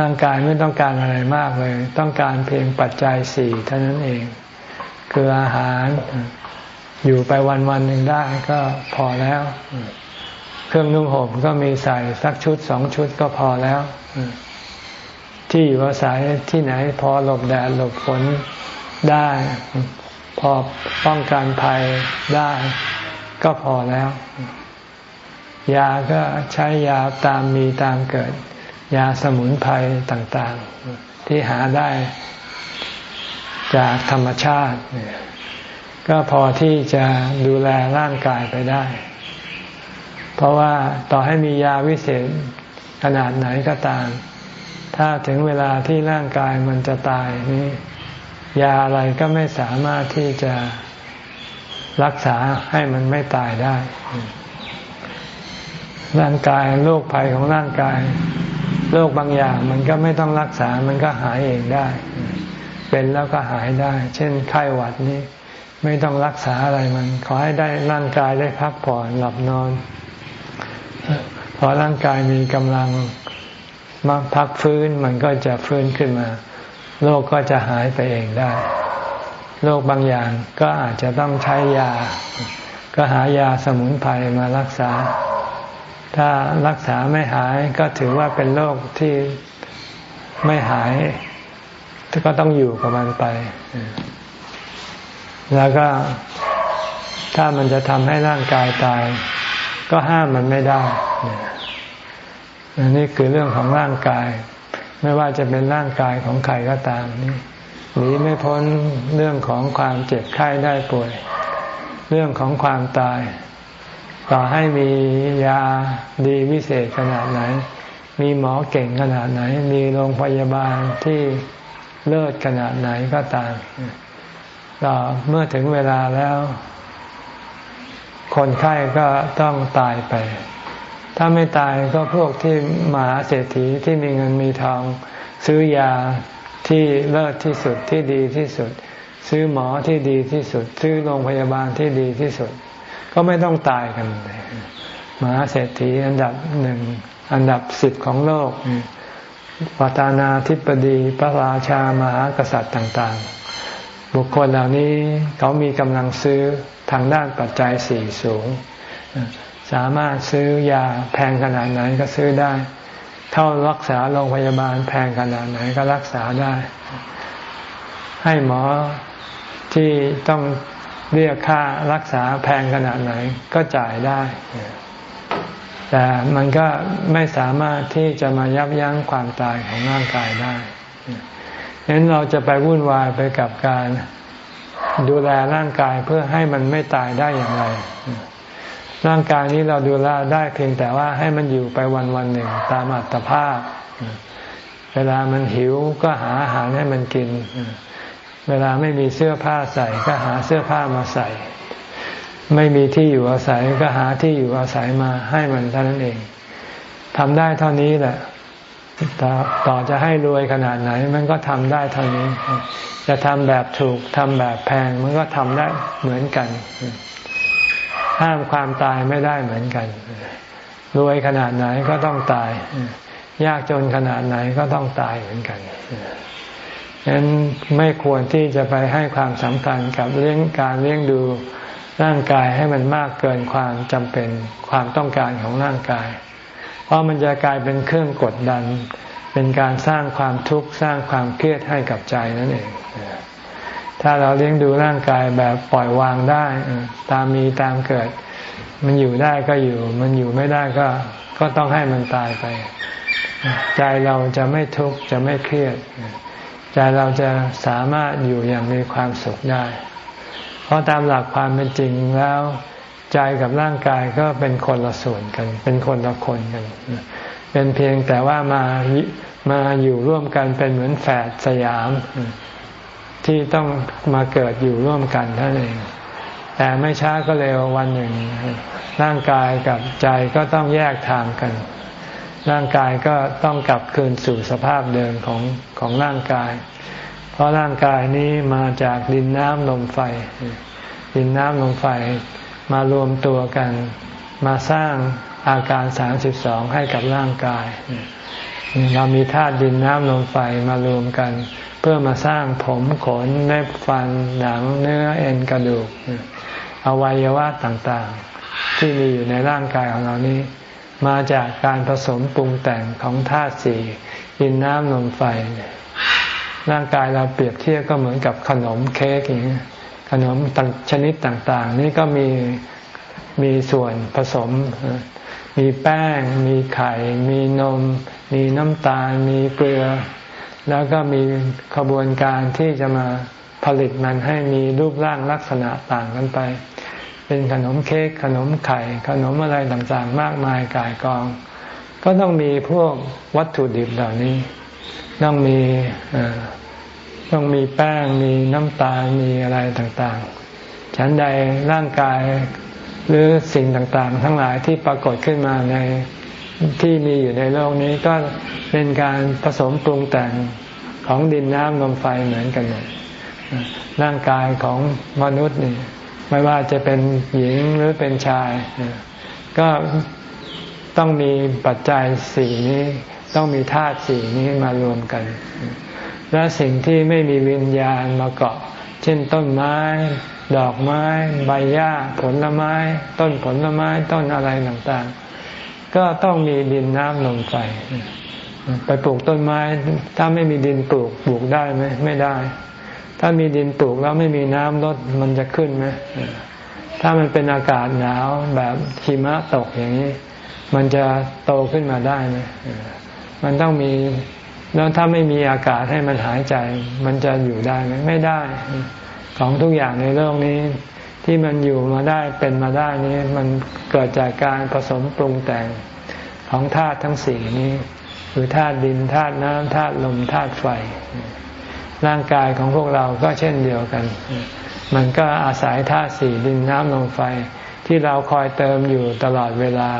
Speaker 1: ร่างกายไม่ต้องการอะไรมากเลย ต้องการเพียงปัจจัยสี่เท่านั้นเอง คืออาหารอยู่ไปวันวันหนึ่งได้ก็พอแล้ว เครื่องนุ่งห่มก็มีใส่สักชุดสองชุดก็พอแล้ว ที่อยู่อาศัยที่ไหนพอหลบแดดหลบฝนได้ พอป้องกันภัยได้ก็พอแล้ว ยาก็ใช้ยาตามมีตามเกิด ยาสมุนไพรต่างๆ ที่หาได้จากธรรมชาติ ก็พอที่จะดูแลร่างกายไปได้ เพราะว่าต่อให้มียาวิเศษขนาดไหนก็ตาม ถ้าถึงเวลาที่ร่างกายมันจะตายนี้ยาอะไรก็ไม่สามารถที่จะรักษาให้มันไม่ตายได้ ร่างกายโรคภัยของร่างกายโรคบางอย่างมันก็ไม่ต้องรักษา มันก็หายเองได้ เป็นแล้วก็หายได้ เช่นไข้หวัดนี้ไม่ต้องรักษาอะไรมัน ขอให้ได้ร่างกายได้พักผ่อนหลับนอน พอร่างกายมีกำลัง มาพักฟื้นมันก็จะฟื้นขึ้นมา โรคก็จะหายไปเองได้ โรคบางอย่างก็อาจจะต้องใช้ยา ก็หายาสมุนไพรมารักษา ถ้ารักษาไม่หายก็ถือว่าเป็นโรคที่ไม่หาย ก็ต้องอยู่กับมันไป แล้วก็ถ้ามันจะทำให้ร่างกายตาย ก็ห้ามมันไม่ได้ อันี่คือเรื่องของร่างกาย ไม่ว่าจะเป็นร่างกายของใครก็ตามนี่หนีไม่พ้นเรื่องของความเจ็บไข้ได้ป่วย เรื่องของความตาย ต่อให้มียาดีวิเศษขนาดไหน มีหมอเก่งขนาดไหน มีโรงพยาบาลที่เลิศขนาดไหนก็ตามต่อเมื่อถึงเวลาแล้ว คนไข้ก็ต้องตายไป ถ้าไม่ตายก็พวกที่มหาเศรษฐีที่มีเงินมีทอง ซื้อยาที่เลิศที่สุดที่ดีที่สุด ซื้อหมอที่ดีที่สุด ซื้อโรงพยาบาลที่ดีที่สุด ก็ไม่ต้องตายกันมหาเศรษฐีอันดับหนึ่งอันดับสิบของโลกปัตานาธิปดีพระราชามหากษัตริย์ต่างๆ บุคคลเหล่านี้เขามีกำลังซื้อทางด้านปัจจัยสี่สูง สามารถซื้อยาแพงขนาดไหนก็ซื้อได้ เท่ารักษาโรงพยาบาลแพงขนาดไหนก็รักษาได้ ให้หมอที่ต้องเรียกค่ารักษาแพงขนาดไหนก็จ่ายได้ แต่มันก็ไม่สามารถที่จะมายับยั้งความตายของร่างกายได้ฉะนั้นเราจะไปวุ่นวายไปกับการดูแลร่างกายเพื่อให้มันไม่ตายได้อย่างไร ร่างกายนี้เราดูแลได้เพียงแต่ว่าให้มันอยู่ไปวันวันหนึ่งตามอัตภาพ เวลามันหิวก็หาอาหารให้มันกิน เวลาไม่มีเสื้อผ้าใส่ก็หาเสื้อผ้ามาใส่ ไม่มีที่อยู่อาศัยก็หาที่อยู่อาศัยมาให้มันเท่านั้นเองทำได้เท่านี้แหละต่อต่อจะให้รวยขนาดไหน มันก็ทำได้เท่านี้ จะทำแบบถูกทำแบบแพง มันก็ทำได้เหมือนกัน ห้ามความตายไม่ได้เหมือนกันรวยขนาดไหนก็ต้องตาย ยากจนขนาดไหนก็ต้องตายเหมือนกันฉะนั้นไม่ควรที่จะไปให้ความสำคัญกับเรื่องการเลี้ยงดูร่างกายให้มันมากเกินความจำเป็นความต้องการของร่างกาย เพราะมันจะกลายเป็นเครื่องกดดัน เป็นการสร้างความทุกข์สร้างความเครียดให้กับใจนั่นเอง ถ้าเราเลี้ยงดูร่างกายแบบปล่อยวางได้ตามมีตามเกิด มันอยู่ได้ก็อยู่ มันอยู่ไม่ได้ก็ ก็ต้องให้มันตายไป ใจเราจะไม่ทุกข์จะไม่เครียด ใจเราจะสามารถอยู่อย่างมีความสุขได้ เพราะตามหลักความเป็นจริงแล้ว ใจกับร่างกายก็เป็นคนละส่วนกัน เป็นคนละคนกัน เป็นเพียงแต่ว่ามามาอยู่ร่วมกันเป็นเหมือนแฝดสยาม ที่ต้องมาเกิดอยู่ร่วมกันท่านเอง แต่ไม่ช้าก็เร็ววันหนึ่ง ร่างกายกับใจก็ต้องแยกทางกัน ร่างกายก็ต้องกลับคืนสู่สภาพเดิมของของร่างกาย เพราะร่างกายนี้มาจากดินน้ำลมไฟ ดินน้ำลมไฟมารวมตัวกัน มาสร้างอาการสามสิบสองให้กับร่างกาย เรามีธาตุดินน้ำลมไฟมารวมกัน เพื่อมาสร้างผมขนเล็บฟันหนังเนื้อเอ็นกระดูกอวัยวะต่างๆ ที่มีอยู่ในร่างกายของเรานี้ มาจากการผสมปรุงแต่งของธาตุสี่ดินน้ำลมไฟ ร่างกายเราเปรียบเทียบก็เหมือนกับขนมเค้กอย่างนี้ขนมชนิดต่างๆ นี่ก็มีมีส่วนผสม มีแป้ง มีไข่ มีนม มีน้ำตาล มีเกลือ แล้วก็มีขบวนการที่จะมาผลิตมันให้มีรูปร่างลักษณะต่างกันไป เป็นขนมเค้กขนมไข่ ขนมอะไรต่างๆ มากมายกายกอง ก็ต้องมีพวกวัตถุดิบเหล่านี้ ต้องมีต้องมีแป้ง มีน้ำตาล มีอะไรต่างๆ ฉันใดร่างกาย หรือสิ่งต่างๆ ทั้งหลายที่ปรากฏขึ้นมาในที่มีอยู่ในโลกนี้ก็เป็นการผสมปรุงแต่งของดินน้ำลมไฟเหมือนกันหมดร่างกายของมนุษย์นี่ไม่ว่าจะเป็นหญิงหรือเป็นชาย ก็ต้องมีปัจจัยสี่นี้ต้องมีธาตุสี่นี้มารวมกัน และสิ่งที่ไม่มีวิญญาณมาเกาะ เช่นต้นไม้ ดอกไม้ใบหญ้าผลไม้ ต้นผลไม้ต้นอะไรต่างๆ ก็ต้องมีดินน้ำลมไฟไปปลูกต้นไม้ ถ้าไม่มีดินปลูกปลูกได้ไหมไม่ได้ ถ้ามีดินปลูกแล้วไม่มีน้ำลดมันจะขึ้นไหมถ้ามันเป็นอากาศหนาวแบบหิมะตกอย่างนี้ มันจะโตขึ้นมาได้ไหมมันต้องมีแล้วถ้าไม่มีอากาศให้มันหายใจ มันจะอยู่ได้ไหมไม่ได้ ของทุกอย่างในโลกนี้ ที่มันอยู่มาได้เป็นมาได้นี้ มันเกิดจากการผสมปรุงแต่งของธาตุทั้งสี่นี้คือธาตุดินธาตุน้ำธาตุลมธาตุไฟ ร่างกายของพวกเราก็เช่นเดียวกัน มันก็อาศัยธาตุสี่ดินน้ำลมไฟ ที่เราคอยเติมอยู่ตลอดเวลา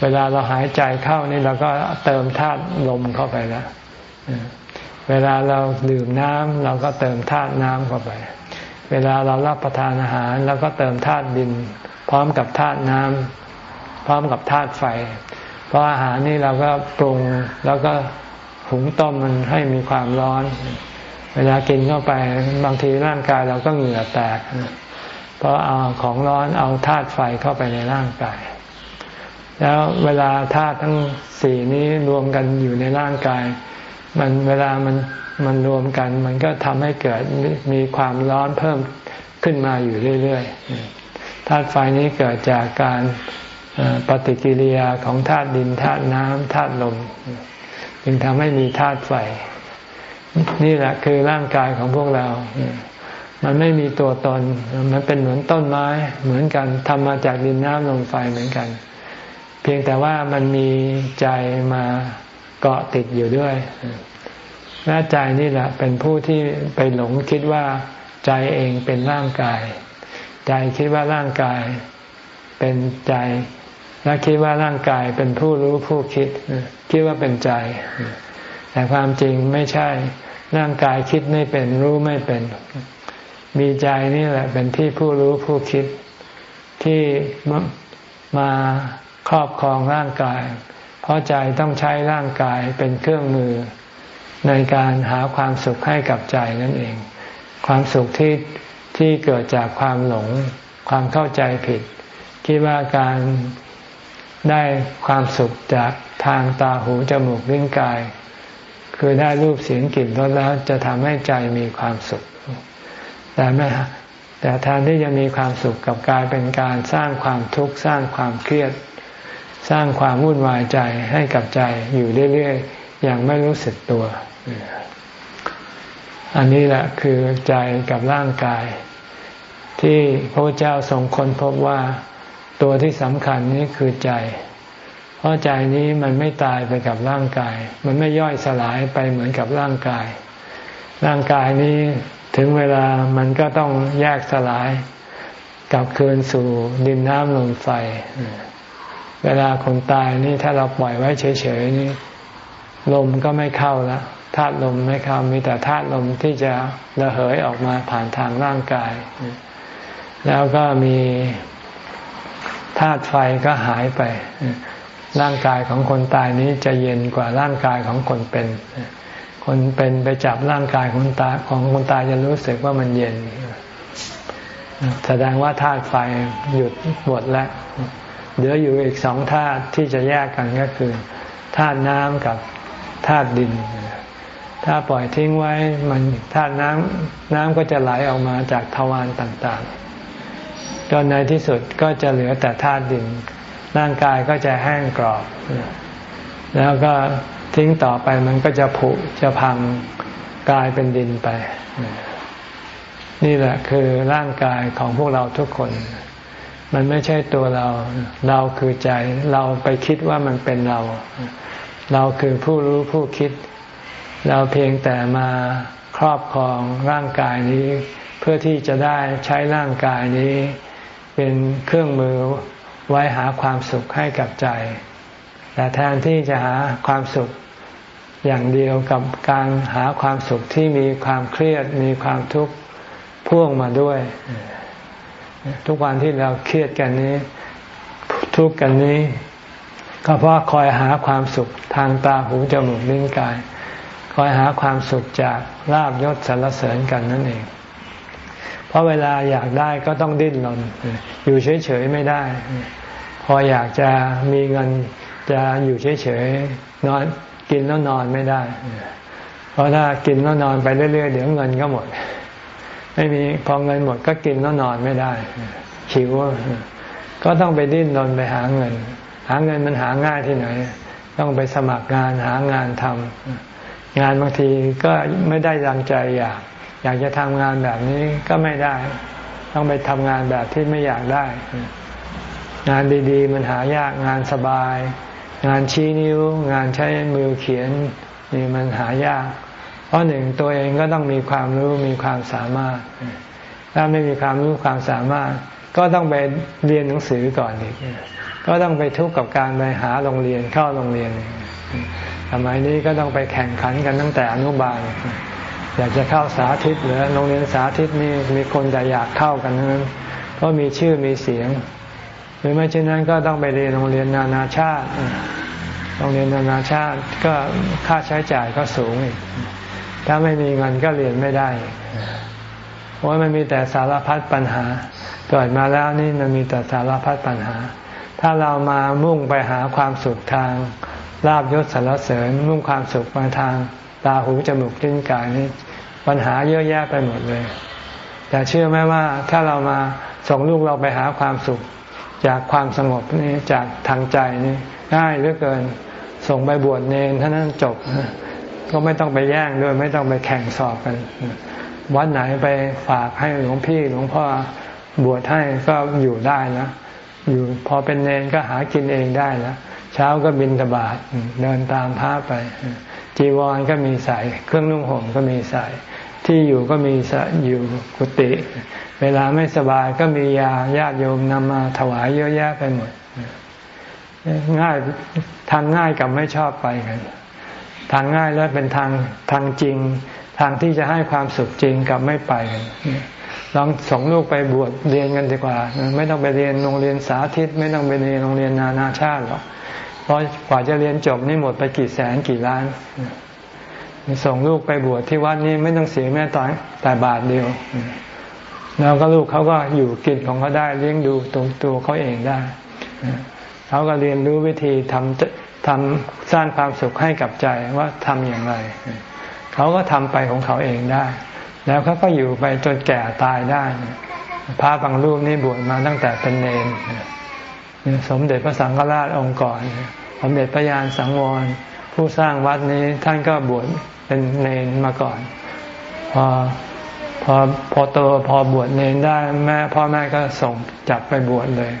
Speaker 1: เวลาเราหายใจเข้านี่เราก็เติมธาตุลมเข้าไปแล้ว เวลาเราดื่มน้ำเราก็เติมธาตุน้ำเข้าไป เวลาเรารับประทานอาหารเราก็เติมธาตุดิน พร้อมกับธาตุน้ำพร้อมกับธาตุไฟ เพราะอาหารนี่เราก็ปรุงแล้วก็หุงต้มมันให้มีความร้อน เวลากินเข้าไปบางทีร่างกายเราก็เหงื่อแตก เพราะเอาของร้อนเอาธาตุไฟเข้าไปในร่างกาย แล้วเวลาธาตุทั้งสี่นี้รวมกันอยู่ในร่างกาย มันเวลามันมันรวมกัน มันก็ทำให้เกิดมีความร้อนเพิ่มขึ้นมาอยู่เรื่อยๆธาตุไฟนี้เกิดจากการปฏิกิริยาของธาตุดินธาตุน้ำธาตุลมจึงทำให้มีธาตุไฟ นี่แหละคือร่างกายของพวกเรา มันไม่มีตัวตน มันเป็นเหมือนต้นไม้เหมือนกันทำมาจากดินน้ำลมไฟเหมือนกัน เพียงแต่ว่ามันมีใจมา เกาะติดอยู่ด้วยและใจนี่แหละ เป็นผู้ที่ไปหลงคิดว่าใจเองเป็นร่างกาย ใจคิดว่าร่างกายเป็นใจและคิดว่าร่างกายเป็นผู้รู้ผู้คิด คิดว่าเป็นใจ แต่ความจริงไม่ใช่ ร่างกายคิดไม่เป็นรู้ไม่เป็น มีใจนี่แหละ เป็นที่ผู้รู้ผู้คิดที่มาครอบครองร่างกาย เพราะใจต้องใช้ร่างกายเป็นเครื่องมือ ในการหาความสุขให้กับใจนั่นเอง ความสุขที่ที่เกิดจากความหลง ความเข้าใจผิด คิดว่าการได้ความสุขจากทางตาหูจมูกลิ้นกาย คือได้รูปเสียงกลิ่นรสแล้วจะทำให้ใจมีความสุข แต่ไม่แต่แทนที่จะมีความสุขกับกายเป็นการสร้างความทุกข์สร้างความเครียด สร้างความวุ่นวายใจให้กับใจอยู่เรื่อยๆอย่างไม่รู้สึกตัว อันนี้แหละคือใจกับร่างกาย ที่พระเจ้าทรงค้นพบว่าตัวที่สำคัญนี้คือใจ เพราะใจนี้มันไม่ตายไปกับร่างกาย มันไม่ย่อยสลายไปเหมือนกับร่างกาย ร่างกายนี้ถึงเวลามันก็ต้องแยกสลายกลับคืนสู่ดินน้ำลมไฟ เวลาคนตายนี่ถ้าเราปล่อยไว้เฉยๆนี่ลมก็ไม่เข้าละธาตุลมไม่เข้ามีแต่ธาตุลมที่จะระเหยออกมาผ่านทางร่างกาย แล้วก็มีธาตุไฟก็หายไป ร่างกายของคนตายนี้จะเย็นกว่าร่างกายของคนเป็น คนเป็นไปจับร่างกายของตาของคนตายจะรู้สึกว่ามันเย็น แสดงว่าธาตุไฟหยุดหมดแล้ว เหลืออยู่อีกสองธาตุที่จะแยกกันก็คือธาตุน้ำกับธาตุดิน ถ้าปล่อยทิ้งไว้มันธาตุน้ำน้ำก็จะไหลออกมาจากทวารต่างๆ จนในที่สุดก็จะเหลือแต่ธาตุดิน ร่างกายก็จะแห้งกรอบ แล้วก็ทิ้งต่อไปมันก็จะผุจะพังกลายเป็นดินไป นี่แหละคือร่างกายของพวกเราทุกคน มันไม่ใช่ตัวเรา เราคือใจ เราไปคิดว่ามันเป็นเรา เราคือผู้รู้ผู้คิด เราเพียงแต่มาครอบครองร่างกายนี้ เพื่อที่จะได้ใช้ร่างกายนี้ เป็นเครื่องมือไว้หาความสุขให้กับใจ แต่แทนที่จะหาความสุขอย่างเดียวกับการหาความสุขที่มีความเครียดมีความทุกข์พ่วงมาด้วย ทุกวันที่เราเครียดกันนี้ ทุกกันนี้ ก็เพราะคอยหาความสุขทางตาหูจมูกลิ้นกาย คอยหาความสุขจากลาบยศสรรเสริญกันนั่นเอง เพราะเวลาอยากได้ก็ต้องดิ้นรนอยู่เฉยๆไม่ได้ พออยากจะมีเงินจะอยู่เฉยๆนอนกินแล้วนอนไม่ได้ เพราะถ้ากินแล้วนอนไปเรื่อยๆเดี๋ยวเงินก็หมด ไม่มีพอเงินหมดก็กินแล้วนอนไม่ได้หิวก็ต้องไปดิ้นรนไปหาเงิน หาเงินมันหาง่ายที่ไหน ต้องไปสมัครงานหางานทำงานบางทีก็ไม่ได้ดังใจอยาก อยากจะทำงานแบบนี้ก็ไม่ได้ ต้องไปทำงานแบบที่ไม่อยากได้ งานดีๆ มันหายากงานสบาย งานชี้นิ้ว งานใช้มือเขียนนี่มันหายาก เพราะหนึ่งตัวเองก็ต้องมีความรู้มีความสามารถ ถ้าไม่มีความรู้ความสามารถ ก็ต้องไปเรียนหนังสือก่อนอีก ก็ต้องไปทุกข์กับการไปหาโรงเรียนเข้าโรงเรียนสมัยนี้ก็ต้องไปแข่งขันกันตั้งแต่อนุบาล อยากจะเข้าสาธิตหรือโรงเรียนสาธิตนี่มีคนจะอยากเข้ากันนั้นเพราะมีชื่อมีเสียง หรือไม่เช่นนั้นก็ต้องไปเรียนโรงเรียนนานาชาติ โรงเรียนนานาชาติก็ค่าใช้จ่ายก็สูงอีก ถ้าไม่มีเงินก็เรียนไม่ได้เพราะมันมีแต่สารพัดปัญหา เกิดมาแล้วนี่มันมีแต่สารพัดปัญหา ถ้าเรามามุ่งไปหาความสุขทางลาบยศสารเสริญ มุ่งความสุขมาทางตาหูจมูกลิ้นกายนี่ปัญหาเยอะแยะไปหมดเลย แต่เชื่อไหมว่าถ้าเรามาส่งลูกเราไปหาความสุข จากความสงบนี่จากทางใจนี่ง่ายเหลือเกิน ส่งไปบวชเนนท่านั้นจบ ก็ไม่ต้องไปแย่งด้วย ไม่ต้องไปแข่งสอบกัน วัดไหนไปฝากให้หลวงพี่หลวงพ่อบวชให้ก็อยู่ได้นะอยู่พอเป็นเนนก็หากินเองได้แล้วเช้าก็บินตบาทเดินตามพระไป จีวรก็มีใส่เครื่องนุ่งห่มก็มีใส่ที่อยู่ก็มีอยู่กุฏิเวลาไม่สบายก็มียาญาติโยมนำมาถวายเยอะแยะไปหมดง่ายทางง่ายกับไม่ชอบไปกัน ทางง่ายแล้วเป็นทางทางจริง ทางที่จะให้ความสุขจริงกับไม่ไปกันลองส่งลูกไปบวชเรียนกันดีกว่า ไม่ต้องไปเรียนโรงเรียนสาธิต ไม่ต้องไปเรียนโรงเรียนนานาชาติหรอกเพราะกว่าจะเรียนจบนี่หมดไปกี่แสนกี่ล้าน ส่งลูกไปบวชที่วัดนี้ไม่ต้องเสียแม่ตายแต่บาทเดียว แล้วก็ลูกเขาก็อยู่กินของเขาได้เลี้ยงดูตรงตัวเขาเองได้เขาก็เรียนรู้วิธีทำ ทำสร้างความสุขให้กับใจว่าทำอย่างไร เขาก็ทำไปของเขาเองได้ แล้วเขาก็อยู่ไปจนแก่ตายได้พระบางรูปนี่บวชมาตั้งแต่เป็นเนรสมเด็จพระสังฆราชองค์ก่อน สมเด็จพระยานสังวร ผู้สร้างวัดนี้ท่านก็บวชเป็นเนรมาก่อน พอพอพอโตพอบวชเนรได้แม่พ่อแม่ก็ส่งจับไปบวชเลย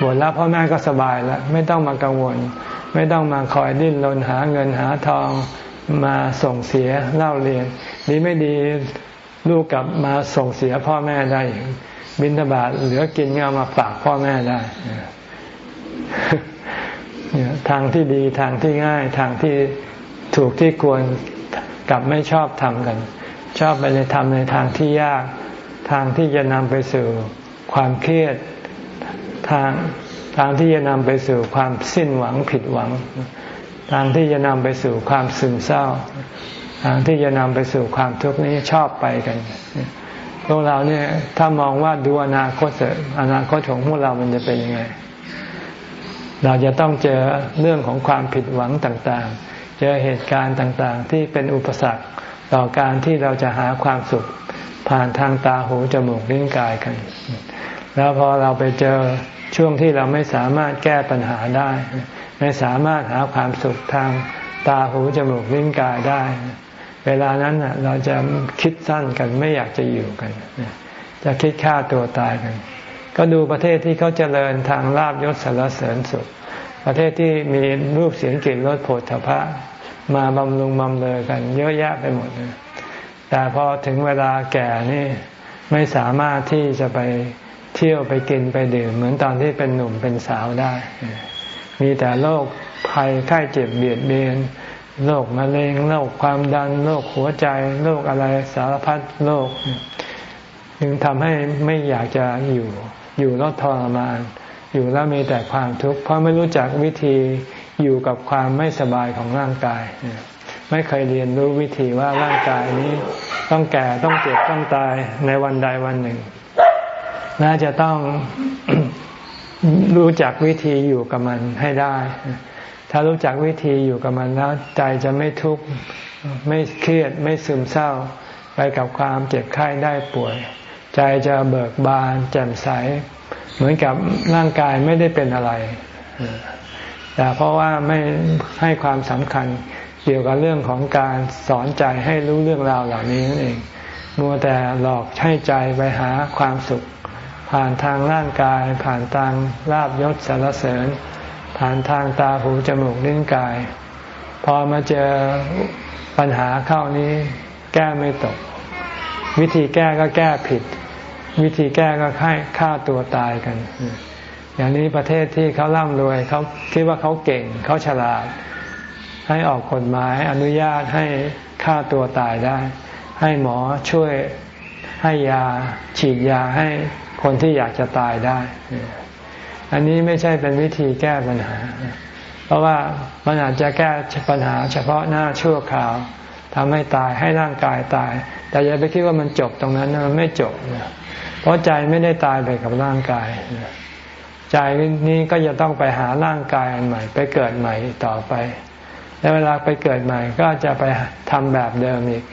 Speaker 1: บวชแล้วพ่อแม่ก็สบายแล้ว ไม่ต้องมากังวล ไม่ต้องมาคอยดิ้นรนหาเงินหาทองมาส่งเสียเล่าเรียน ดีไม่ดีลูกกลับมาส่งเสียพ่อแม่ได้ บินทบาทเหลือกินเงามาฝากพ่อแม่ได้ทางที่ดีทางที่ง่ายทางที่ถูกที่ควรกลับไม่ชอบทำกัน ชอบไปในทำในทางที่ยาก ทางที่จะนำไปสู่ความเครียดทาง ทางที่จะนำไปสู่ความสิ้นหวังผิดหวัง ทางที่จะนำไปสู่ความซึมเศร้า ทางที่จะนำไปสู่ความทุกข์นี้ชอบไปกันพวกเราเนี่ยถ้ามองว่าดูอนาคตเสอนาคตของพวกเรามันจะเป็นยังไง เราจะต้องเจอเรื่องของความผิดหวังต่างๆ เจอเหตุการณ์ต่างๆ ที่เป็นอุปสรรคต่อการที่เราจะหาความสุขผ่านทางตาหูจมูกลิ้นกายกัน แล้วพอเราไปเจอ ช่วงที่เราไม่สามารถแก้ปัญหาได้ ไม่สามารถหาความสุขทางตาหูจมูกลิ้นกายได้ เวลานั้นเราจะคิดสั้นกันไม่อยากจะอยู่กัน จะคิดฆ่าตัวตายกัน ก็ดูประเทศที่เขาเจริญทางลาบยศสารเสริญสุข ประเทศที่มีรูปเสียงกลิ่นรสโผฏฐพะมาบำรุงบำเลอกัน เยอะแยะไปหมด แต่พอถึงเวลาแก่นี่ไม่สามารถที่จะไป เที่ยวไปกินไปดื่ม เหมือนตอนที่เป็นหนุ่มเป็นสาวได้ มีแต่โรคภัยไข้เจ็บเบียดเบียนโรคมะเร็งโรคความดันโรคหัวใจโรคอะไรสารพัดโรคจึงทำให้ไม่อยากจะอยู่อยู่แล้วทรมาน อยู่แล้วมีแต่ความทุกข์เพราะไม่รู้จักวิธีอยู่กับความไม่สบายของร่างกาย ไม่เคยเรียนรู้วิธีว่าร่างกายนี้ ต้องแก่ต้องเจ็บต้องตายในวันใดวันหนึ่ง น่าจะต้องรู้จักวิธีอยู่กับมันให้ได้ ถ้ารู้จักวิธีอยู่กับมันแล้วใจจะไม่ทุกข์ไม่เครียดไม่ซึมเศร้า ไปกับความเจ็บไข้ได้ป่วย ใจจะเบิกบาน แจ่มใส เหมือนกับร่างกายไม่ได้เป็นอะไร แต่เพราะว่าไม่ให้ความสำคัญเกี่ยวกับเรื่องของการสอนใจให้รู้เรื่องราวเหล่านี้นั่นเอง มัวแต่หลอกให้ใจไปหาความสุข ผ่านทางร่างกาย ผ่านทางลาบยศสารเสริญ ผ่านทางตาหูจมูกลิ้นกาย พอมาเจอปัญหาเข้านี้แก้ไม่ตก วิธีแก้ก็แก้ผิด วิธีแก้ก็ให้ฆ่าตัวตายกัน อย่างนี้ประเทศที่เขาร่ำรวยเขาคิดว่าเขาเก่งเขาฉลาด ให้ออกกฎหมายอนุญาตให้ฆ่าตัวตายได้ ให้หมอช่วยให้ยาฉีดยาให้ คนที่อยากจะตายได้ อันนี้ไม่ใช่เป็นวิธีแก้ปัญหา เพราะว่ามันอาจจะแก้ปัญหา เฉพาะหน้าชั่วคราวทำให้ตายให้ร่างกายตาย แต่อย่าไปคิดว่ามันจบตรงนั้นมันไม่จบเพราะใจไม่ได้ตายไปกับร่างกายใจนี้ก็จะต้องไปหาร่างกายอันใหม่ ไปเกิดใหม่ต่อไป แล้วเวลาไปเกิดใหม่ก็จะไปทำแบบเดิมอีก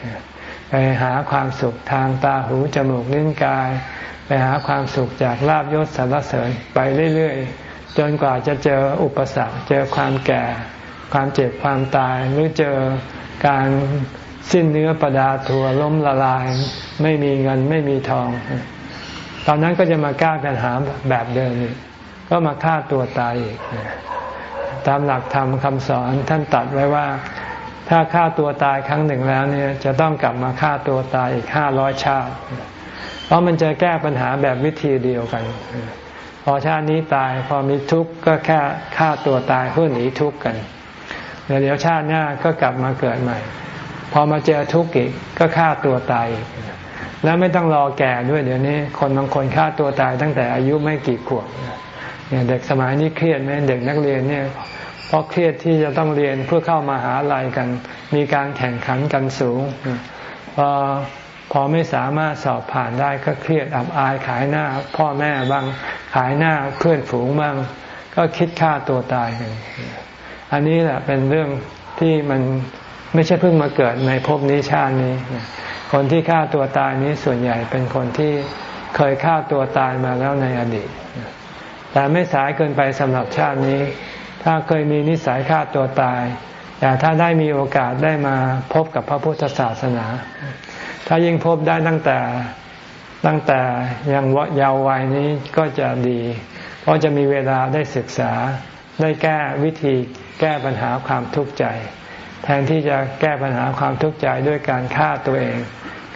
Speaker 1: ไปหาความสุขทางตาหูจมูกลิ้นกาย ไปหาความสุขจากลาบยศสรรเสริญไปเรื่อยๆ จนกว่าจะเจออุปสรรค เจอความแก่ ความเจ็บความตาย หรือเจอการสิ้นเนื้อประดาตัวล้มละลาย ไม่มีเงินไม่มีทอง ตอนนั้นก็จะมาแก้ปัญหาแบบเดิมอีกก็มาฆ่าตัวตายอีกตามหลักธรรมคำสอนท่านตัดไว้ว่า ถ้าฆ่าตัวตายครั้งหนึ่งแล้วเนี่ยจะต้องกลับมาฆ่าตัวตายอีกห้าร้อยชาติ เพราะมันจะแก้ปัญหาแบบวิธีเดียวกัน พอชาตินี้ตายพอมีทุกข์ก็แค่ฆ่าตัวตายเพื่อหนีทุกข์กันเดี๋ยวชาติหน้าก็กลับมาเกิดใหม่ พอมาเจอทุกข์อีกก็ฆ่าตัวตายอีกแล้วไม่ต้องรอแก่ด้วยเดี๋ยวนี้ คนบางคนฆ่าตัวตายตั้งแต่อายุไม่กี่ขวบเนี่ยเด็กสมัยนี้เครียดไหมเด็กนักเรียนเนี่ย เพราะเครียดที่จะต้องเรียนเพื่อเข้ามาหาลัยกัน มีการแข่งขันกันสูงพอพอไม่สามารถสอบผ่านได้ก็เครียดอับอายขายหน้า พ่อแม่บ้างขายหน้าเพื่อนฝูงบ้างก็คิดฆ่าตัวตายกันอันนี้แหละเป็นเรื่องที่มันไม่ใช่เพิ่งมาเกิดในภพนี้ชาตินี้ คนที่ฆ่าตัวตายนี้ส่วนใหญ่เป็นคนที่เคยฆ่าตัวตายมาแล้วในอดีต แต่ไม่สายเกินไปสำหรับชาตินี้ ถ้าเคยมีนิสัยฆ่าตัวตาย แต่ถ้าได้มีโอกาสได้มาพบกับพระพุทธศาสนา ถ้ายิ่งพบได้ตั้งแต่ตั้งแต่ยังเยาว์วัยนี้ก็จะดี เพราะจะมีเวลาได้ศึกษาได้แก้วิธีแก้ปัญหาความทุกข์ใจ แทนที่จะแก้ปัญหาความทุกข์ใจด้วยการฆ่าตัวเอง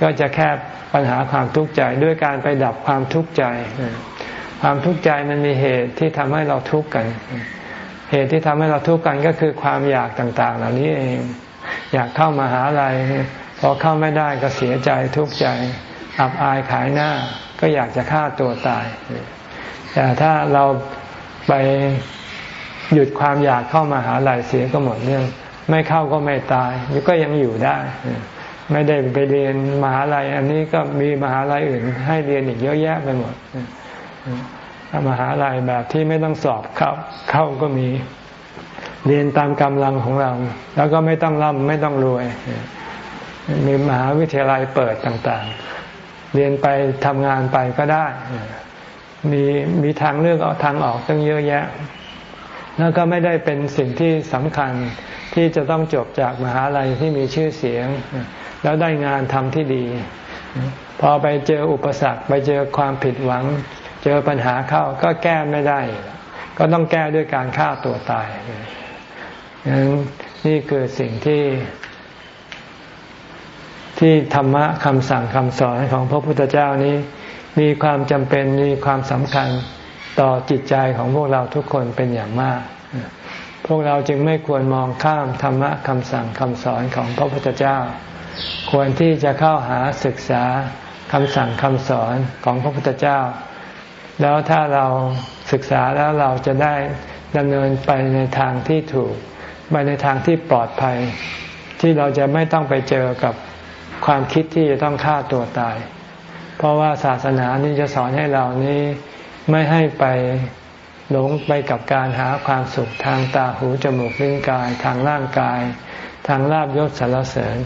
Speaker 1: ก็จะแค่ปัญหาความทุกข์ใจด้วยการไปดับความทุกข์ใจ ความทุกข์ใจมันมีเหตุที่ทำให้เราทุกข์กัน เหตุที่ทำให้เราทุกข์กันก็คือความอยากต่าง ๆ เหล่านี้เอง อยากเข้ามาหาอะไรพอเข้าไม่ได้ก็เสียใจทุกข์ใจอับอายขายหน้า ก็อยากจะฆ่าตัวตาย แต่ถ้าเราไปหยุดความอยากเข้ามาหาอะไรเสียก็หมดเรื่อง ไม่เข้าก็ไม่ตายก็ยังอยู่ได้ ไม่ได้ไปเรียนมหาลัย อันนี้ก็มีมหาลัยอื่น ให้เรียนอีกเยอะแยะไปหมด มหาลัยแบบที่ไม่ต้องสอบเข้าเข้าก็มี เรียนตามกำลังของเรา แล้วก็ไม่ต้องร่ำไม่ต้องรวย มีมหาวิทยาลัยเปิดต่างๆ เรียนไปทำงานไปก็ได้ มีมีทางเลือกเอาทางออกตั้งเยอะแยะ แล้วก็ไม่ได้เป็นสิ่งที่สำคัญที่จะต้องจบจากมหาลัยที่มีชื่อเสียง แล้วได้งานทำที่ดี พอไปเจออุปสรรคไปเจอความผิดหวัง เจอปัญหาเข้าก็แก้ไม่ได้ ก็ต้องแก้ด้วยการฆ่าตัวตายนั้นนี่คือสิ่งที่ ที่ธรรมะคำสั่งคำสอนของพระพุทธเจ้านี้ มีความจำเป็นมีความสำคัญต่อจิตใจของพวกเราทุกคนเป็นอย่างมาก พวกเราจึงไม่ควรมองข้ามธรรมะคำสั่งคำสอนของพระพุทธเจ้า ควรที่จะเข้าหาศึกษาคำสั่งคำสอนของพระพุทธเจ้า แล้วถ้าเราศึกษาแล้วเราจะได้ดำเนินไปในทางที่ถูก ไปในทางที่ปลอดภัย ที่เราจะไม่ต้องไปเจอกับความคิดที่จะต้องฆ่าตัวตาย เพราะว่าศาสนานี้จะสอนให้เรานี้ไม่ให้ไปหลงไปกับการหาความสุขทางตาหูจมูกลิ้นกาย ทางร่างกาย ทางลาบยศสารเสริญ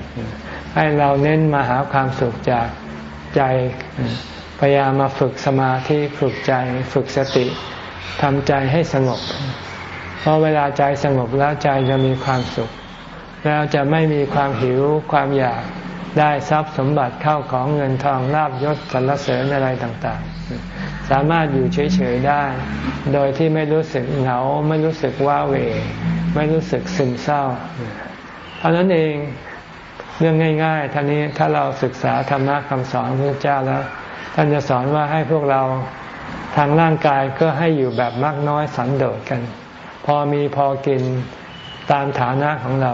Speaker 1: ให้เราเน้นมาหาความสุขจากใจ พยายามมาฝึกสมาธิฝึกใจฝึกสติทำใจให้สงบ เพราะเวลาใจสงบแล้วใจจะมีความสุข แล้วจะไม่มีความหิวความอยากได้ทรัพย์สมบัติเข้าของเงินทองลาบยศสรรเสริญอะไรต่างๆ สามารถอยู่เฉยๆได้ โดยที่ไม่รู้สึกเหงา ไม่รู้สึกว้าเหวไม่รู้สึกซึมเศร้าเท่านั้นเองเรื่องง่ายๆท่านี้ถ้าเราศึกษาธรรมะคำสอนพระเจ้าแล้ว ท่านจะสอนว่าให้พวกเราทางร่างกายก็ให้อยู่แบบมากน้อยสันโดษกัน พอมีพอกินตามฐานะของเรา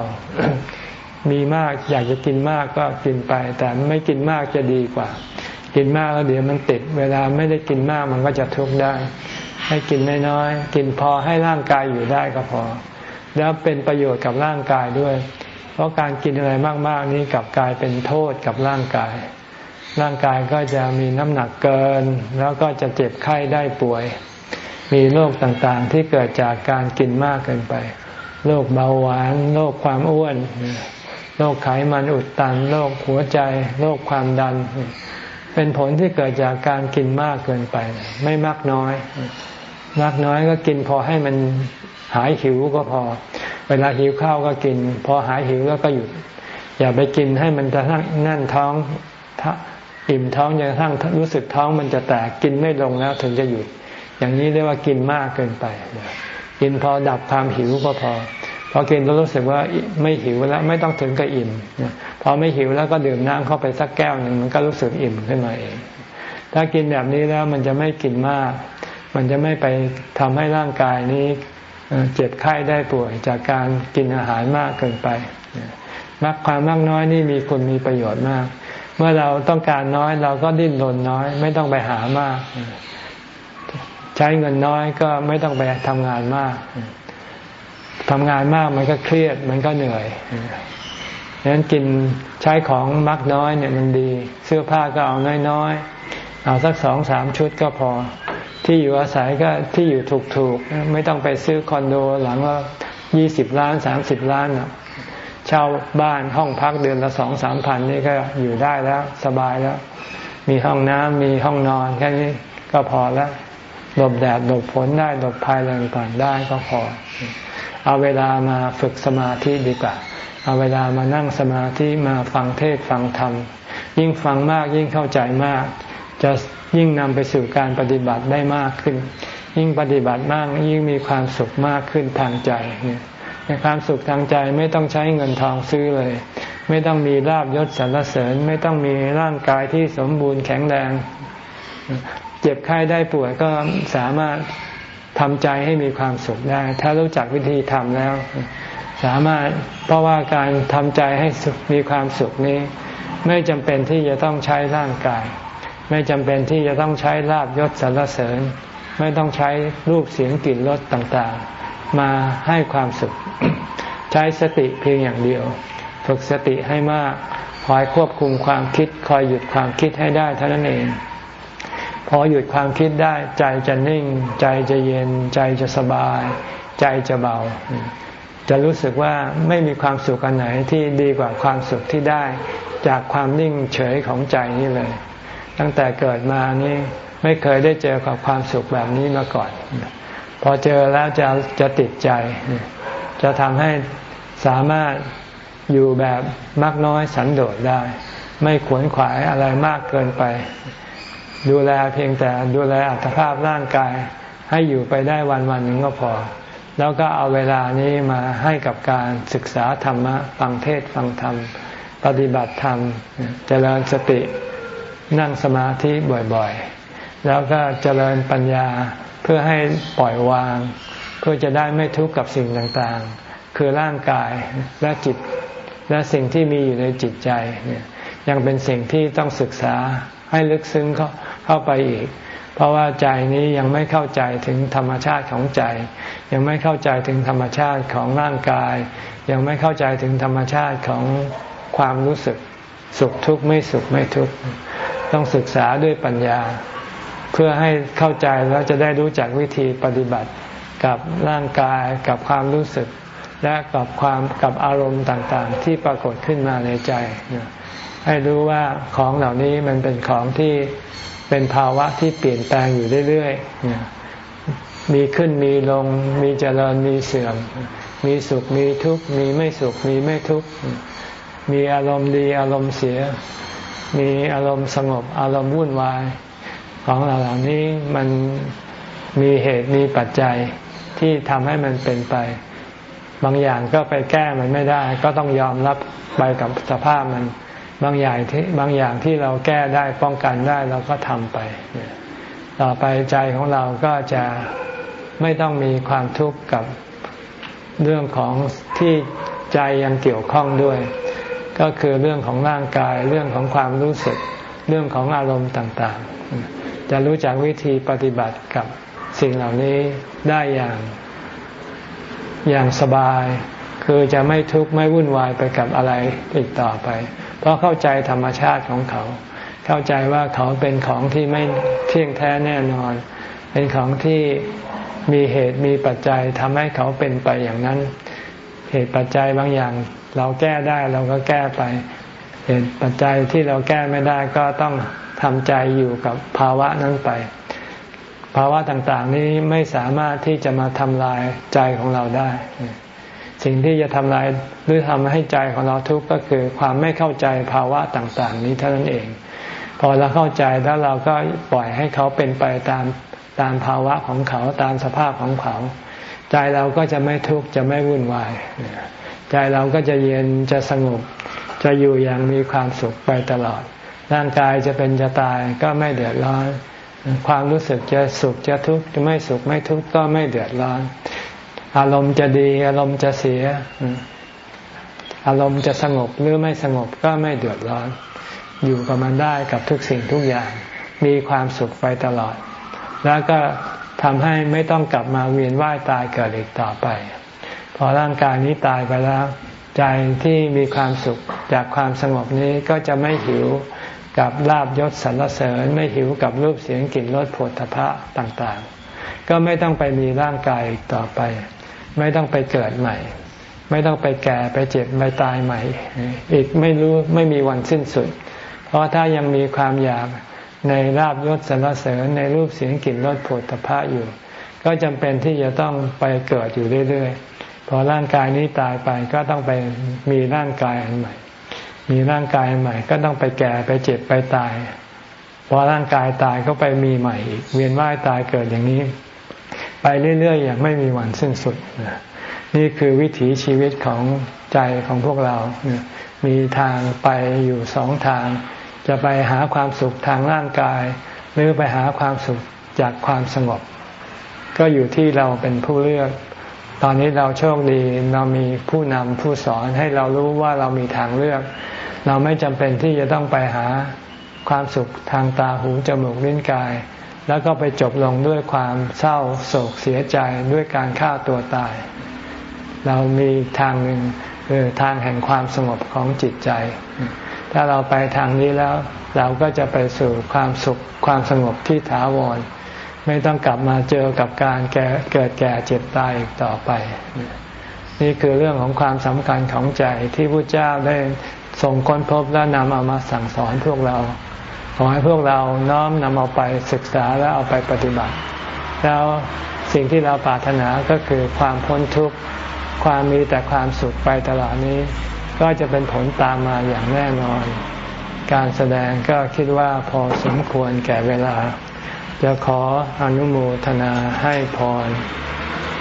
Speaker 1: มีมากอยากจะกินมากก็กินไป แต่ไม่กินมากจะดีกว่า กินมากแล้วเดี๋ยวมันติด เวลาไม่ได้กินมากมันก็จะทุกข์ได้ ให้กินน้อยๆกินพอให้ร่างกายอยู่ได้ก็พอ แล้วเป็นประโยชน์กับร่างกายด้วย เพราะการกินอะไรมากๆนี้กลับกลายเป็นโทษกับร่างกาย ร่างกายก็จะมีน้ำหนักเกิน แล้วก็จะเจ็บไข้ได้ป่วย มีโรคต่างๆที่เกิดจากการกินมากเกินไป โรคเบาหวาน โรคความอ้วน โรคไขมันอุดตัน โรคหัวใจ โรคความดัน เป็นผลที่เกิดจากการกินมากเกินไป ไม่มากน้อย มากน้อยก็กินพอให้มันหายหิวก็พอ เวลาหิวข้าวก็กิน พอหายหิวแล้วก็หยุด อย่าไปกินให้มันจะทั้งนั่นท้อง อิ่มท้องจนกระทั่งรู้สึกท้องมันจะแตกกินไม่ลงแล้วถึงจะหยุด อย่างนี้เรียกว่ากินมากเกินไป กินพอดับความหิวก็พอพอกินแล้วรู้สึกว่าไม่หิวแล้วไม่ต้องถึงกับอิ่มพอไม่หิวแล้วก็ดื่มน้ำเข้าไปสักแก้วหนึ่งมันก็รู้สึกอิ่มขึ้นมาเอง ถ้ากินแบบนี้แล้วมันจะไม่กินมาก มันจะไม่ไปทำให้ร่างกายนี้เจ็บไข้ได้ป่วยจากการกินอาหารมากเกินไป มักความมากน้อยนี่มีคุณมีประโยชน์มาก เมื่อเราต้องการน้อยเราก็ดิ้นรนน้อย ไม่ต้องไปหามาก ใช้เงินน้อยก็ไม่ต้องไปทำงานมากทำงานมากมันก็เครียดมันก็เหนื่อยดังนั้นกินใช้ของมักน้อยเนี่ยมันดี เสื้อผ้าก็เอาน้อยๆ เอาสักสองสามชุดก็พอ ที่อยู่อาศัยก็ที่อยู่ถูกๆ ไม่ต้องไปซื้อคอนโดหลังว่ายี่สิบล้านสามสิบล้าน เช่าบ้านห้องพักเดือนละสองสามพันนี่ก็อยู่ได้แล้วสบายแล้ว มีห้องน้ำมีห้องนอนแค่นี้ก็พอแล้วหลบแดดหลบฝนได้หลบภัยอะไรต่างได้ก็พอ เอาเวลามาฝึกสมาธิดีกว่า เอาเวลามานั่งสมาธิมาฟังเทศฟังธรรม ยิ่งฟังมากยิ่งเข้าใจมาก จะยิ่งนำไปสู่การปฏิบัติได้มากขึ้น ยิ่งปฏิบัติมากยิ่งมีความสุขมากขึ้นทางใจใน ความสุขทางใจไม่ต้องใช้เงินทองซื้อเลย ไม่ต้องมีลาบยศสรรเสริญ ไม่ต้องมีร่างกายที่สมบูรณ์แข็งแรง เจ็บไข้ได้ป่วยก็สามารถทำใจให้มีความสุขได้ ถ้ารู้จักวิธีทำแล้ว สามารถเพราะว่าการทำใจให้มีความสุขนี้ ไม่จำเป็นที่จะต้องใช้ร่างกาย ไม่จำเป็นที่จะต้องใช้ลาบยศสรรเสริญ ไม่ต้องใช้รูปเสียงกลิ่นรสต่างๆ มาให้ความสุข ใช้สติเพียงอย่างเดียว ฝึกสติให้มาก คอยควบคุมความคิด คอยหยุดความคิดให้ได้เท่านั้นเอง พอหยุดความคิดได้ ใจจะนิ่ง ใจจะเย็น ใจจะสบาย ใจจะเบา จะรู้สึกว่าไม่มีความสุขอันไหนที่ดีกว่าความสุขที่ได้ จากความนิ่งเฉยของใจนี่เลย ตั้งแต่เกิดมานี่ไม่เคยได้เจอกับความสุขแบบนี้มาก่อน พอเจอแล้วจะจะติดใจ จะทำให้สามารถอยู่แบบมากน้อยสันโดษได้ ไม่ขวนขวายอะไรมากเกินไป ดูแลเพียงแต่ดูแลอัตภาพร่างกาย ให้อยู่ไปได้วันวันหนึ่งก็พอ แล้วก็เอาเวลานี้มาให้กับการศึกษาธรรมะฟังเทศฟังธรรม ปฏิบัติธรรม เจริญสตินั่งสมาธิบ่อยๆ แล้วก็เจริญปัญญา เพื่อให้ปล่อยวาง เพื่อจะได้ไม่ทุกข์กับสิ่งต่างๆ คือร่างกายและจิตและสิ่งที่มีอยู่ในจิตใจเนี่ยยังเป็นสิ่งที่ต้องศึกษาให้ลึกซึ้งเข้าเข้าไปอีก เพราะว่าใจนี้ยังไม่เข้าใจถึงธรรมชาติของใจ ยังไม่เข้าใจถึงธรรมชาติของร่างกาย ยังไม่เข้าใจถึงธรรมชาติของความรู้สึกสุขทุกข์ไม่สุขไม่ทุกข์ต้องศึกษาด้วยปัญญา เพื่อให้เข้าใจแล้วจะได้รู้จักวิธีปฏิบัติกับร่างกายกับความรู้สึก และกับความกับอารมณ์ต่างๆ ที่ปรากฏขึ้นมาในใจ ให้รู้ว่าของเหล่านี้มันเป็นของที่เป็นภาวะที่เปลี่ยนแปลงอยู่เรื่อยๆ มีขึ้นมีลง มีเจริญมีเสื่อม มีสุขมีทุกข์ มีไม่สุขมีไม่ทุกข์ มีอารมณ์ดีอารมณ์เสีย มีอารมณ์สงบอารมณ์วุ่นวาย ของเราเหล่านี้มันมีเหตุมีปัจจัยที่ทำให้มันเป็นไป บางอย่างก็ไปแก้มันไม่ได้ ก็ต้องยอมรับไปกับสภาพมัน บางอย่างที่บางอย่างที่เราแก้ได้ป้องกันได้เราก็ทำไป ต่อไปใจของเราก็จะไม่ต้องมีความทุกข์กับเรื่องของที่ใจยังเกี่ยวข้องด้วย ก็คือเรื่องของร่างกายเรื่องของความรู้สึก เรื่องของอารมณ์ต่าง ๆ จะรู้จักวิธีปฏิบัติกับสิ่งเหล่านี้ได้อย่างอย่างสบาย คือจะไม่ทุกข์ไม่วุ่นวายไปกับอะไรอีกต่อไป เพราะเข้าใจธรรมชาติของเขา เข้าใจว่าเขาเป็นของที่ไม่เที่ยงแท้แน่นอน เป็นของที่มีเหตุมีปัจจัยทำให้เขาเป็นไปอย่างนั้น เหตุปัจจัยบางอย่าง เราแก้ได้เราก็แก้ไป เหตุปัจจัยที่เราแก้ไม่ได้ก็ต้อง ทำใจอยู่กับภาวะนั้นไป ภาวะต่างๆ นี้ไม่สามารถที่จะมาทำลายใจของเราได้ สิ่งที่จะทำลายหรือทำให้ใจของเราทุกข์ก็คือ ความไม่เข้าใจภาวะต่างๆ นี้เท่านั้นเอง พอเราเข้าใจแล้วเราก็ปล่อยให้เขาเป็นไปตามตามภาวะของเขาตามสภาพของเขา ใจเราก็จะไม่ทุกข์จะไม่วุ่นวาย ใจเราก็จะเย็นจะสงบจะอยู่อย่างมีความสุขไปตลอด ร่างกายจะเป็นจะตายก็ไม่เดือดร้อน ความรู้สึกจะสุขจะทุกข์จะไม่สุขไม่ทุกข์ก็ไม่เดือดร้อน อารมณ์จะดีอารมณ์จะเสีย อารมณ์จะสงบหรือไม่สงบก็ไม่เดือดร้อน อยู่กับมันได้กับทุกสิ่งทุกอย่าง มีความสุขไปตลอด แล้วก็ทำให้ไม่ต้องกลับมาเวียนว่ายตายเกิดอีกต่อไป พอร่างกายนี้ตายไปแล้ว ใจที่มีความสุขจากความสงบนี้ก็จะไม่หิว กับลาบยศสรรเสริญไม่หิวกับรูปเสียงกลิ่นรสผลทพะต่างๆ ก็ไม่ต้องไปมีร่างกายต่อไป ไม่ต้องไปเกิดใหม่ ไม่ต้องไปแก่ไปเจ็บไปตายใหม่ อีกไม่รู้ไม่มีวันสิ้นสุด เพราะถ้ายังมีความอยากในลาบยศสรรเสริญในรูปเสียงกลิ่นรสผลทพะอยู่ ก็จำเป็นที่จะต้องไปเกิดอยู่เรื่อยๆพอร่างกายนี้ตายไปก็ต้องไปมีร่างกายอันใหม่ มีร่างกายใหม่ ก็ต้องไปแก่ไปเจ็บไปตายพอร่างกายตายก็ไปมีใหม่อีก เวียนว่ายตายเกิดอย่างนี้ ไปเรื่อยๆอย่างไม่มีวันสิ้นสุดนี่คือวิถีชีวิตของใจของพวกเรา มีทางไปอยู่สองทาง จะไปหาความสุขทางร่างกาย หรือไปหาความสุขจากความสงบ ก็อยู่ที่เราเป็นผู้เลือก ตอนนี้เราโชคดีเรามีผู้นำผู้สอนให้เรารู้ว่าเรามีทางเลือก เราไม่จำเป็นที่จะต้องไปหาความสุขทางตาหูจมูกลิ้นกาย แล้วก็ไปจบลงด้วยความเศร้าโศกเสียใจด้วยการฆ่าตัวตาย เรามีทางหนึ่งคือทางแห่งความสงบของจิตใจ ถ้าเราไปทางนี้แล้ว เราก็จะไปสู่ความสุขความสงบที่ถาวร ไม่ต้องกลับมาเจอกับการแก่เกิดแก่เจ็บตายอีกต่อไป นี่คือเรื่องของความสำคัญของใจที่พระเจ้าได้ ทรงค้นพบและนำเอามาสั่งสอนพวกเรา ขอให้พวกเราน้อมนำเอาไปศึกษาและเอาไปปฏิบัติ แล้วสิ่งที่เราปรารถนาก็คือความพ้นทุกข์ความมีแต่ความสุขไปตลอดนี้ ก็จะเป็นผลตามมาอย่างแน่นอน การแสดงก็คิดว่าพอสมควรแก่เวลา จะขออนุโมทนาให้พร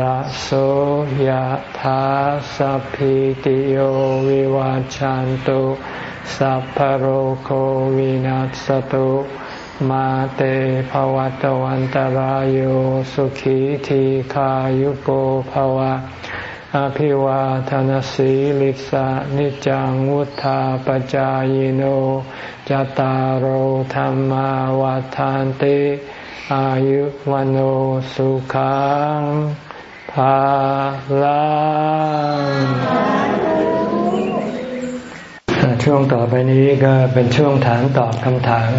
Speaker 1: ระโสยธาสัพพิติโยวิวาจันตุสัพพโรโควินัสตุมาเตภวัตวันตารโยสุขีทีขายุโกภวะ อภิวาทานสีลิสานิจังวุธาปจายโนจตารโหธรรมวาทานติ อายุวันโอสุขัง ภาลังช่วงต่อไปนี้ก็เป็นช่วงถามตอบคำถาม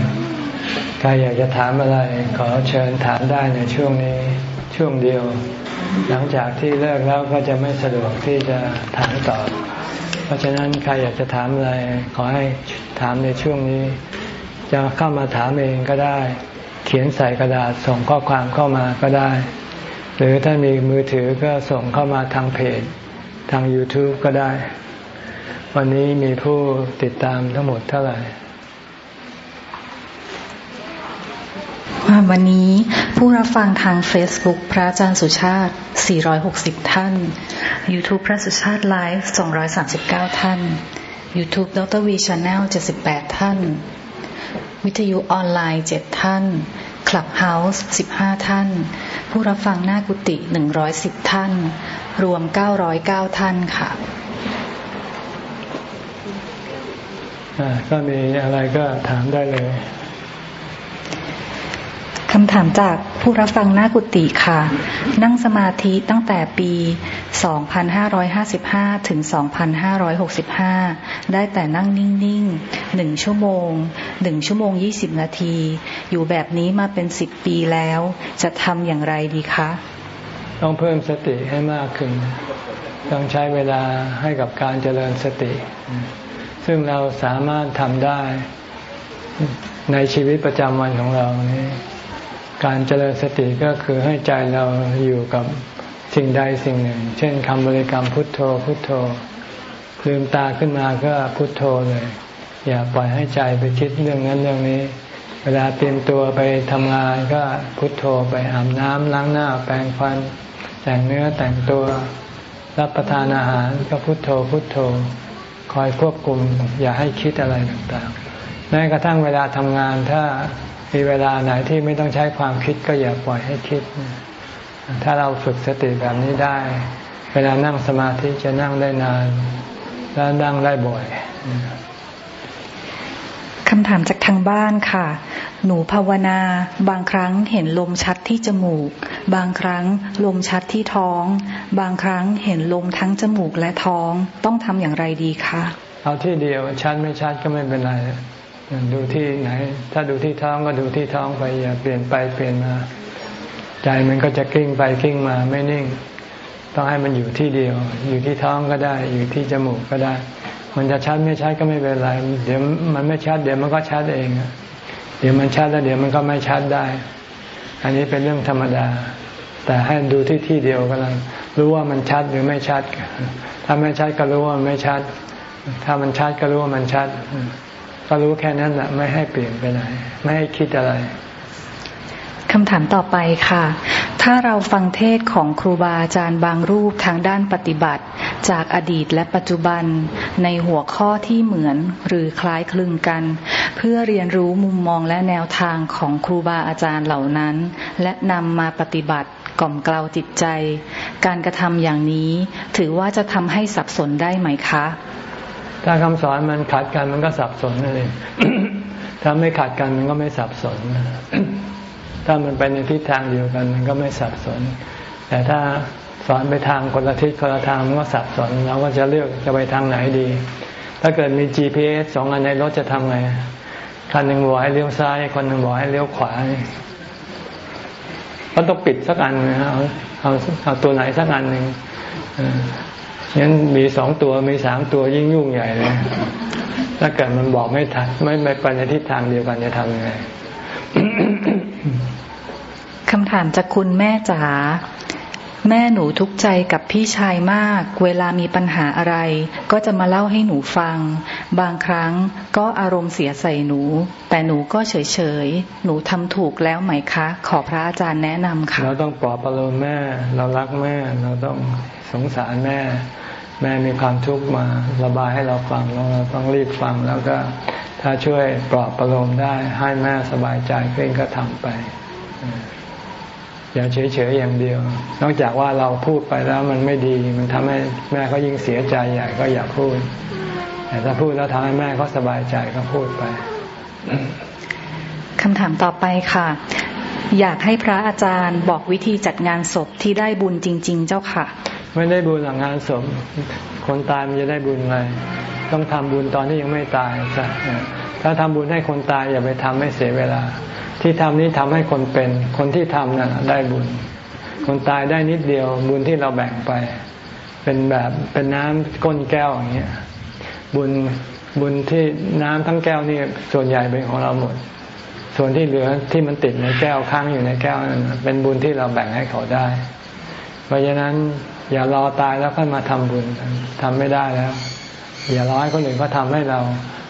Speaker 1: ใครอยากจะถามอะไร ขอเชิญถามได้ในช่วงนี้ช่วงเดียว หลังจากที่เลิกแล้วก็จะไม่สะดวกที่จะถามตอบ เพราะฉะนั้นใครอยากจะถามอะไร ขอให้ถามในช่วงนี้ จะเข้ามาถามเองก็ได้ เขียนใส่กระดาษส่งข้อความเข้ามาก็ได้ หรือถ้ามีมือถือก็ส่งเข้ามาทางเพจ ทาง YouTube ก็ได้ วันนี้มีผู้ติดตามทั้งหมดเท่าไหร่
Speaker 2: วันนี้ผู้รับฟังทาง Facebook พระอาจารย์สุชาติ 460 ท่าน YouTube พระสุชาติไลฟ์239 ท่าน YouTube ดรวีชาแนล78 ท่าน วิทยุออนไลน์ 7 ท่าน คลับเฮาส์15 ท่าน ผู้รับฟังหน้ากุฏิ110 ท่าน รวม 909 ท่านค่ะ
Speaker 1: ก็มีอะไรก็ถามได้เลย
Speaker 2: คำถามจากผู้รับฟังหน้ากุฏิค่ะ นั่งสมาธิตั้งแต่ปี 2555 ถึง 2565 ได้แต่นั่งนิ่งๆหนึ่งชั่วโมงหนึ่งชั่วโมง 20 นาที อยู่แบบนี้มาเป็นสิบปีแล้ว จะทำอย่างไรดีคะ
Speaker 1: ต้องเพิ่มสติให้มากขึ้น ต้องใช้เวลาให้กับการเจริญสติ ซึ่งเราสามารถทำได้ในชีวิตประจำวันของเรานี่ การเจริญสติก็คือให้ใจเราอยู่กับสิ่งใดสิ่งหนึ่ง เช่นคำบริกรรมพุทโธพุทโธ ลืมตาขึ้นมาก็พุทโธเลย อย่าปล่อยให้ใจไปคิดเรื่องนั้นเรื่องนี้ เวลาเตรียมตัวไปทำงานก็พุทโธไปอาบน้ำล้างหน้าแปรงฟัน แต่งเนื้อแต่งตัวรับประทานอาหารก็พุทโธพุทโธ คอยควบคุม อย่าให้คิดอะไรต่างๆแม้กระทั่งเวลาทำงานถ้า มีเวลาไหนที่ไม่ต้องใช้ความคิดก็อย่าปล่อยให้คิด ถ้าเราฝึกสติแบบนี้ได้ เวลานั่งสมาธิจะนั่งได้นาน และนั่งได้บ่อย
Speaker 2: คำถามจากทางบ้านค่ะ หนูภาวนา บางครั้งเห็นลมชัดที่จมูก บางครั้งลมชัดที่ท้อง บางครั้งเห็นลมทั้งจมูกและท้อง ต้องทำอย่างไรดีคะ
Speaker 1: เอาที่เดียวชัดไม่ชัดก็ไม่เป็นไร ดูที่ไหน ถ้าดูที่ท้องก็ดูที่ท้องไปอย่าเปลี่ยนไปเปลี่ยนมา ใจมันก็จะกิ้งไปกิ้งมาไม่นิ่ง ต้องให้มันอยู่ที่เดียว อยู่ที่ท้องก็ได้ อยู่ที่จมูกก็ได้ มันจะชัดไม่ชัดก็ไม่เป็นไร เดี๋ยวมันไม่ชัดเดี๋ยวมันก็ชัดเองเดี๋ยวมันชัดแล้วเดี๋ยวมันก็ไม่ชัดได้ อันนี้เป็นเรื่องธรรมดา แต่ให้ดูที่ที่เดียวก็แล้วรู้ว่ามันชัดหรือไม่ชัด ถ้าไม่ชัดก็รู้ว่ามันไม่ชัด ถ้ามันชัดก็รู้ว่ามันชัด ก็รู้แค่นั้นแหละไม่ให้เปลี่ยนไปไหน ไม่ให้คิดอะไร
Speaker 2: คำถามต่อไปค่ะ ถ้าเราฟังเทศของครูบาอาจารย์บางรูปทางด้านปฏิบัติ จากอดีตและปัจจุบันในหัวข้อที่เหมือนหรือคล้ายคลึงกัน เพื่อเรียนรู้มุมมองและแนวทางของครูบาอาจารย์เหล่านั้น และนำมาปฏิบัติกล่อมเกลาจิตใจ การกระทำอย่างนี้ถือว่าจะทำให้สับสนได้ไหมคะ
Speaker 1: ถ้าคำสอนมันขัดกันมันก็สับสนนั่นเองถ้าไม่ขัดกันมันก็ไม่สับสน ถ้ามันไปในทิศทางเดียวกันมันก็ไม่สับสน แต่ถ้าสอนไปทางคนละทิศคนละทางมันก็สับสนเราก็จะเลือกจะไปทางไหนดี ถ้าเกิดมี GPS สองอันในรถจะทำไงคันหนึ่งบอกให้เลี้ยวซ้ายคนหนึ่งบอกให้เลี้ยวขวาก็ต้องปิดสักอันนะเอาเอาเอาตัวไหนสักอันหนึ่ง งั้นมีสองตัวมีสามตัวยิ่งยุ่งใหญ่เลย ถ้าเกิดมันบอกไม่ทันไม่ไปในทิศทางเดียวกันจะทำยังไง
Speaker 2: คำถามจากคุณแม่จ๋าแม่หนูทุกข์ใจกับพี่ชายมาก เวลามีปัญหาอะไร ก็จะมาเล่าให้หนูฟัง บางครั้งก็อารมณ์เสียใส่หนู แต่หนูก็เฉยเฉยหนูทำถูกแล้วไหมคะ ขอพระอาจารย์แนะนำค่ะ
Speaker 1: เราต้องปลอบประโลมแม่ เรารักแม่ เราต้องสงสารแม่ แม่มีความทุกข์มาระบายให้เราฟังเราต้องรีบฟังแล้วก็ถ้าช่วยปลอบประโลมได้ให้แม่สบายใจขึ้นก็ทำไปอย่าเฉยๆอย่างเดียว นอกจากว่าเราพูดไปแล้วมันไม่ดี มันทำให้แม่เขายิ่งเสียใจใหญ่ก็อย่าพูด แต่ถ้าพูดแล้วทำให้แม่เขาสบายใจก็พูดไป
Speaker 2: คำถามต่อไปค่ะ อยากให้พระอาจารย์บอกวิธีจัดงานศพที่ได้บุญจริง ๆ เจ้าค่ะ
Speaker 1: ไม่ได้บุญหลังงานศพ คนตายมันจะได้บุญอะไรต้องทำบุญตอนที่ยังไม่ตายซะถ้าทำบุญให้คนตายอย่าไปทำให้เสียเวลา ที่ทำนี้ทำให้คนเป็น คนที่ทำนั่นได้บุญ คนตายได้นิดเดียวบุญที่เราแบ่งไป เป็นแบบเป็นน้ำก้นแก้วอย่างเงี้ย บุญบุญที่น้ำทั้งแก้วนี่ส่วนใหญ่เป็นของเราหมด ส่วนที่เหลือที่มันติดในแก้วค้างอยู่ในแก้วนั้นเป็นบุญที่เราแบ่งให้เขาได้ เพราะฉะนั้นอย่ารอตายแล้วค่อยมาทำบุญทำไม่ได้แล้ว อย่ารอให้คนอื่นเขาทาให้เรา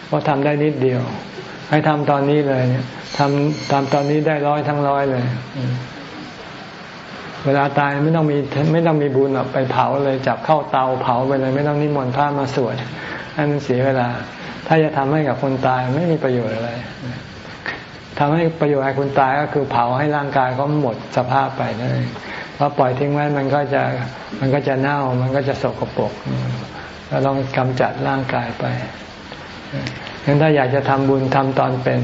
Speaker 1: เพราะทำได้นิดเดียว ให้ทำตอนนี้เลยเนี่ยทำตามตอนนี้ได้ร้อยทั้งร้อยเลย เวลาตายไม่ต้องมีไม่ต้องมีบุญไปเผาเลยจับเข้าเตาเผาไปเลย ไม่ต้องนิมนต์พระมาสวด ให้มันเสียเวลา ถ้าจะทำให้กับคนตายไม่มีประโยชน์อะไรทำให้ประโยชน์ให้คนตายก็คือเผาให้ร่างกายเขาหมดสภาพไปนั่นเองพอปล่อยทิ้งไว้มันก็จะมันก็จะเน่ามันก็จะสกปรกเราลองกำจัดร่างกายไปงั้นถ้าอยากจะทำบุญทำตอนเป็น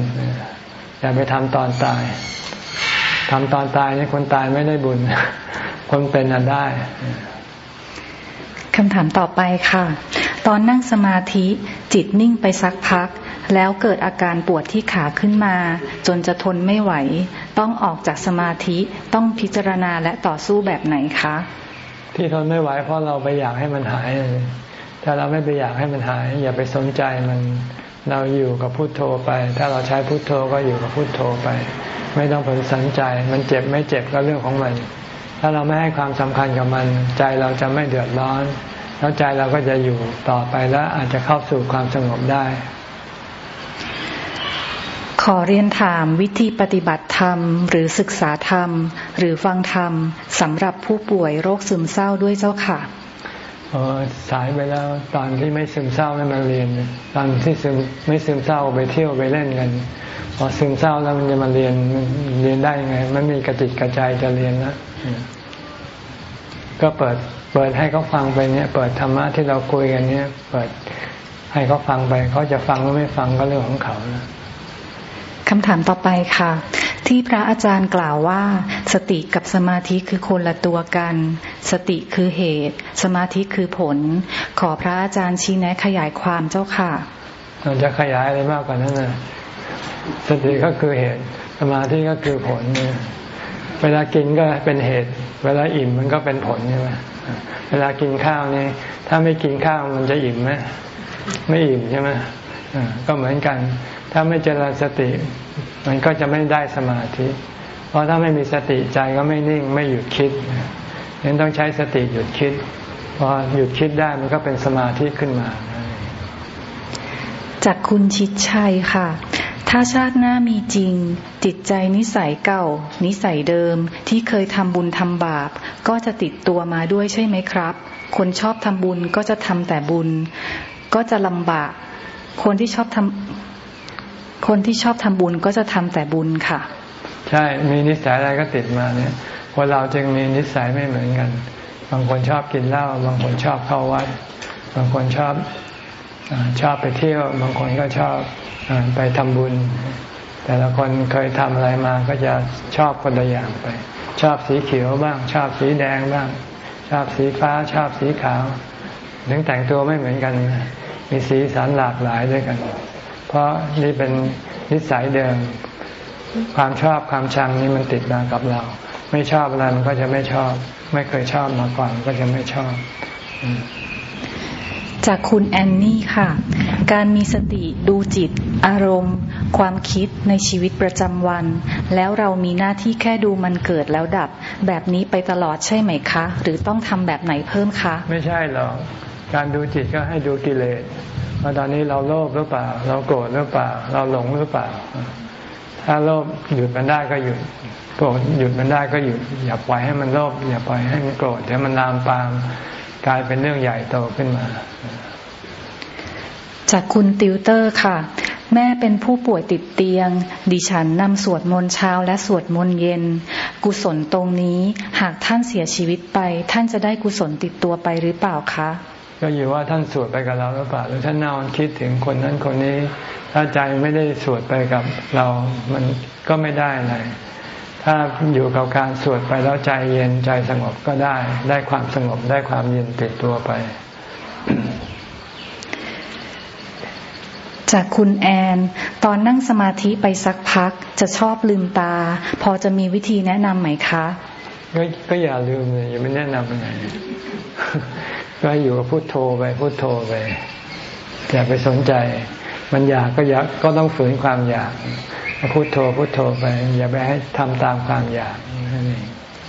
Speaker 1: อย่าไปทำตอนตายทำตอนตายเนี่ยคนตายไม่ได้บุญ คนเป็นน่ะได้
Speaker 2: คำถามต่อไปค่ะ ตอนนั่งสมาธิจิตนิ่งไปสักพัก แล้วเกิดอาการปวดที่ขาขึ้นมา จนจะทนไม่ไหว ต้องออกจากสมาธิต้องพิจารณาและต่อสู้แบบไหนคะ
Speaker 1: ที่ทนไม่ไหวเพราะเราไปอยากให้มันหาย ถ้าเราไม่ไปอยากให้มันหาย อย่าไปสนใจมันเราอยู่กับพุโทโธไป ถ้าเราใช้พุโทโธก็อยู่กับพุโทโธไป ไม่ต้องผลสนใจ มันเจ็บไม่เจ็บก็เรื่องของมัน ถ้าเราไม่ให้ความสำคัญกับมัน ใจเราจะไม่เดือดร้อน แล้วใจเราก็จะอยู่ต่อไปแล้วอาจจะเข้าสู่ความสงบได้
Speaker 2: ขอเรียนถามวิธีปฏิบัติธรรม หรือศึกษาธรรม หรือฟังธรรมสำหรับผู้ป่วยโรคซึมเศร้าด้วยเจ้าค่ะ
Speaker 1: สายไปแล้วตอนที่ไม่ซึมเศร้าแล้วมาเรียน ตอนที่ซึมไม่ซึมเศร้าไปเที่ยวไปเล่นกันพอซึมเศร้าแล้วมันจะมาเรียนเรียนได้ยังไง มันมีกระจิตกระใจจะเรียนนะก็เปิด เปิดให้เขาฟังไปเนี่ย เปิดธรรมะที่เราคุยกันเนี่ย เปิดให้เขาฟังไปเขาจะฟังหรือไม่ฟังก็เรื่องของเขานะ
Speaker 2: คำถามต่อไปค่ะ ที่พระอาจารย์กล่าวว่า สติกับสมาธิคือคนละตัวกัน สติคือเหตุ สมาธิคือผล ขอพระอาจารย์ชี้แนะขยายความเจ้าค่ะ
Speaker 1: เราจะขยายอะไรมากกว่านั้นนะสติก็คือเหตุ สมาธิก็คือผลเนี่ยเวลากินก็เป็นเหตุ เวลาอิ่มมันก็เป็นผลใช่ไหม เวลากินข้าวนี่ถ้าไม่กินข้าวมันจะอิ่มไหมไม่อิ่มใช่ไหมก็เหมือนกัน ถ้าไม่เจริญสติ มันก็จะไม่ได้สมาธิ เพราะถ้าไม่มีสติใจก็ไม่นิ่งไม่หยุดคิดนั้นต้องใช้สติหยุดคิดพอหยุดคิดได้มันก็เป็นสมาธิขึ้นมา
Speaker 2: จากคุณชิดชัยค่ะ ถ้าชาติหน้ามีจริง จิตใจนิสัยเก่า นิสัยเดิมที่เคยทำบุญทำบาป ก็จะติดตัวมาด้วยใช่ไหมครับ คนชอบทำบุญก็จะทำแต่บุญ ก็จะลำบาก คนที่ชอบทำคนที่ชอบทำบุญก็จะทำแต่บุญค่ะ
Speaker 1: ใช่มีนิสัยอะไรก็ติดมาเนี่ยคนเราจึงมีนิสัยไม่เหมือนกัน บางคนชอบกินเหล้าบางคนชอบเข้าวัดบางคนชอบ ชอบไปเที่ยว บางคนก็ชอบไปทำบุญ แต่ละคนเคยทำอะไรมาก็จะชอบคนละอย่างไป ชอบสีเขียวบ้าง ชอบสีแดงบ้าง ชอบสีฟ้า ชอบสีขาวถึงแต่งตัวไม่เหมือนกัน มีสีสันหลากหลายด้วยกัน เพราะนี่เป็นนิสัยเดิม ความชอบความชังนี่มันติดมากับเรา ไม่ชอบอะไรมันก็จะไม่ชอบ ไม่เคยชอบมาก่อนก็จะไม่ชอบ
Speaker 2: จากคุณแอนนี่ค่ะ การมีสติดูจิต อารมณ์ ความคิดในชีวิตประจำวัน แล้วเรามีหน้าที่แค่ดูมันเกิดแล้วดับ แบบนี้ไปตลอดใช่ไหมคะ หรือต้องทำแบบไหนเพิ่มคะ
Speaker 1: ไม่ใช่หรอกการดูจิตก็ให้ดูกิเลสว่าตอนนี้เราโลภหรือเปล่า เราโกรธหรือเปล่า เราหลงหรือเปล่า ถ้าโลภหยุดมันได้ก็หยุดโกรธหยุดมันได้ก็หยุดอย่าปล่อยให้มันโลภอย่าปล่อยให้มันโกรธเดี๋ยวมันลามปาม กลายเป็นเรื่องใหญ่โตขึ้นมา
Speaker 2: จากคุณติวเตอร์ค่ะ แม่เป็นผู้ป่วยติดเตียง ดิฉันนำสวดมนต์เช้าและสวดมนต์เย็น กุศลตรงนี้หากท่านเสียชีวิตไป ท่านจะได้กุศลติดตัวไปหรือเปล่าคะ
Speaker 1: ก็อยู่ว่าท่านสวดไปกับเราหรือเปล่าหรือท่านนอนคิดถึงคนนั้นคนนี้ ถ้าใจไม่ได้สวดไปกับเรา มันก็ไม่ได้อะไร ถ้าอยู่กับการสวดไปแล้วใจเย็นใจสงบก็ได้ ได้ความสงบได้ความเย็นติดตัวไป
Speaker 2: จากคุณแอน ตอนนั่งสมาธิไปสักพัก จะชอบลืมตา พอจะมีวิธีแนะนำไหมคะ
Speaker 1: ก็ก็อย่าลืมเลยอย่าไม่แนะนำอะไรก็อยู่กับพุโทโธไปพุโทโธไปอย่าไปสนใจ มันอยากก็อยากก็ต้องฝืนความอยาก พุโทโธพุโทโธไป อย่าไปให้ทำตามความอยากนั่นเอง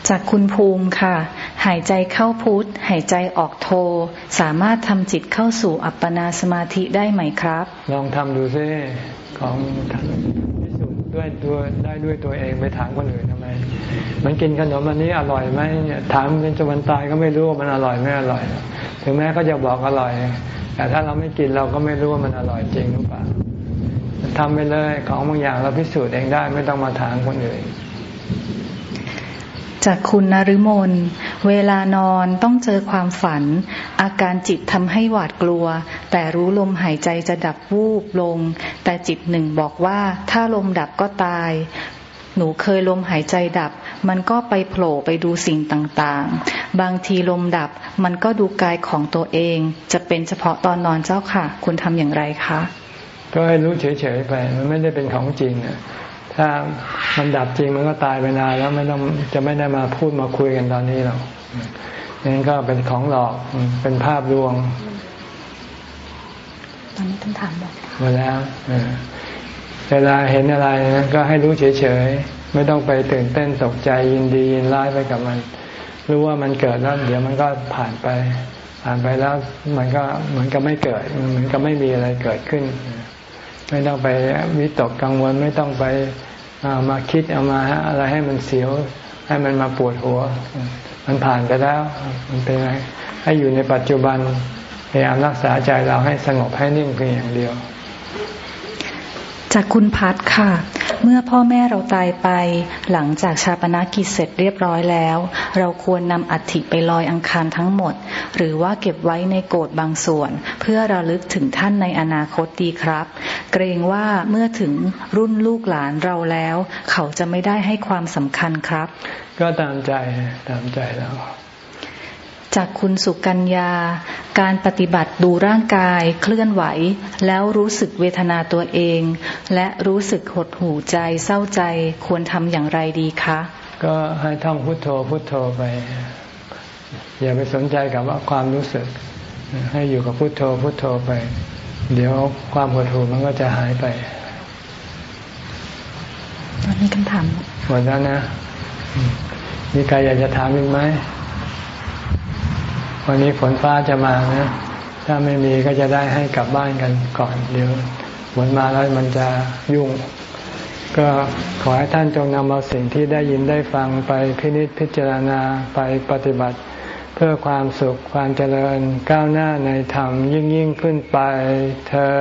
Speaker 2: จากคุณภูมิค่ะ หายใจเข้าพุทหายใจออกโท สามารถทำจิตเข้าสู่อัปปนาสมาธิได้ไหมครับ
Speaker 1: ลองทำดูซิของท่านพิสูจน์ด้วยตัวได้ด้วยตัวเองไปถามคนอื่นทำไม มันกินขนมอันนี้อร่อยไหมเนี่ยถามเป็นจนวันตายก็ไม่รู้ว่ามันอร่อยไม่อร่อย ถึงแม้ก็จะบอกอร่อย แต่ถ้าเราไม่กินเราก็ไม่รู้ว่ามันอร่อยจริงหรือเปล่า ทำไปเลยของบางอย่างเราพิสูจน์เองได้ไม่ต้องมาถามคนอื่น
Speaker 2: จากคุณนฤมลเวลานอนต้องเจอความฝัน อาการจิตทำให้หวาดกลัว แต่รู้ลมหายใจจะดับวูบลง แต่จิตหนึ่งบอกว่าถ้าลมดับก็ตาย หนูเคยลมหายใจดับ มันก็ไปโผล่ไปดูสิ่งต่างๆ บางทีลมดับมันก็ดูกายของตัวเอง จะเป็นเฉพาะตอนนอนเจ้าค่ะ คุณทำอย่างไรคะ
Speaker 1: ก็ให้รู้เฉยๆไป มันไม่ได้เป็นของจริงอะถ้ามันดับจริงมันก็ตายไปนานแล้วไม่ต้องจะไม่ได้มาพูดมาคุยกันตอนนี้หรอกนั่นก็เป็นของหลอกเป็นภาพลวง
Speaker 2: ตอนนี้ต้องถามบอก
Speaker 1: มาแล้วเวลาเห็นอะไรก็ให้รู้เฉยๆไม่ต้องไปตื่นเต้นตกใจยินดียินร้ายไปกับมัน รู้ว่ามันเกิดแล้วเดี๋ยวมันก็ผ่านไป ผ่านไปแล้วมันก็เหมือนกับไม่เกิด เหมือนกับไม่มีอะไรเกิดขึ้น ไม่ต้องไปวิตกกังวลไม่ต้องไปมาคิดเอามาอะไรให้มันเสียว ให้มันมาปวดหัว มันผ่านไปแล้ว มันเป็นไงให้อยู่ในปัจจุบันพยายามรักษาใจเราให้สงบให้นิ่งเพียงอย่างเดียว
Speaker 2: จากคุณพัดค่ะ เมื่อพ่อแม่เราตายไป หลังจากชาปนากิจเสร็จเรียบร้อยแล้ว เราควรนำอัฐิไปลอยอังคารทั้งหมด หรือว่าเก็บไว้ในโกดบางส่วน เพื่อระลึกถึงท่านในอนาคตดีครับ เกรงว่าเมื่อถึงรุ่นลูกหลานเราแล้ว เขาจะไม่ได้ให้ความสำคัญครับ
Speaker 1: ก็ตามใจตามใจแล้ว
Speaker 2: จากคุณสุกัญญา การปฏิบัติดูร่างกายเคลื่อนไหว แล้วรู้สึกเวทนาตัวเอง และรู้สึกหดหูใจเศร้าใจควรทำอย่างไรดีคะ
Speaker 1: ก็ให้ท่องพุทโธพุทโธไป อย่าไปสนใจกับว่าความรู้สึก ให้อยู่กับพุทโธพุทโธไป เดี๋ยวความหดหูมันก็จะหายไป
Speaker 2: ตอนนี้คำถาม
Speaker 1: หมดแล้วนะมีใครอยากจะถามอีกไหม วันนี้ฝนฟ้าจะมานะ ถ้าไม่มีก็จะได้ให้กลับบ้านกันก่อนเดี๋ยวฝนมาแล้วมันจะยุ่ง ก็ขอให้ท่านจงนำเอาสิ่งที่ได้ยินได้ฟังไปพินิจพิจารณาไปปฏิบัติ เพื่อความสุขความเจริญก้าวหน้าในธรรมยิ่งยิ่งขึ้นไปเธอ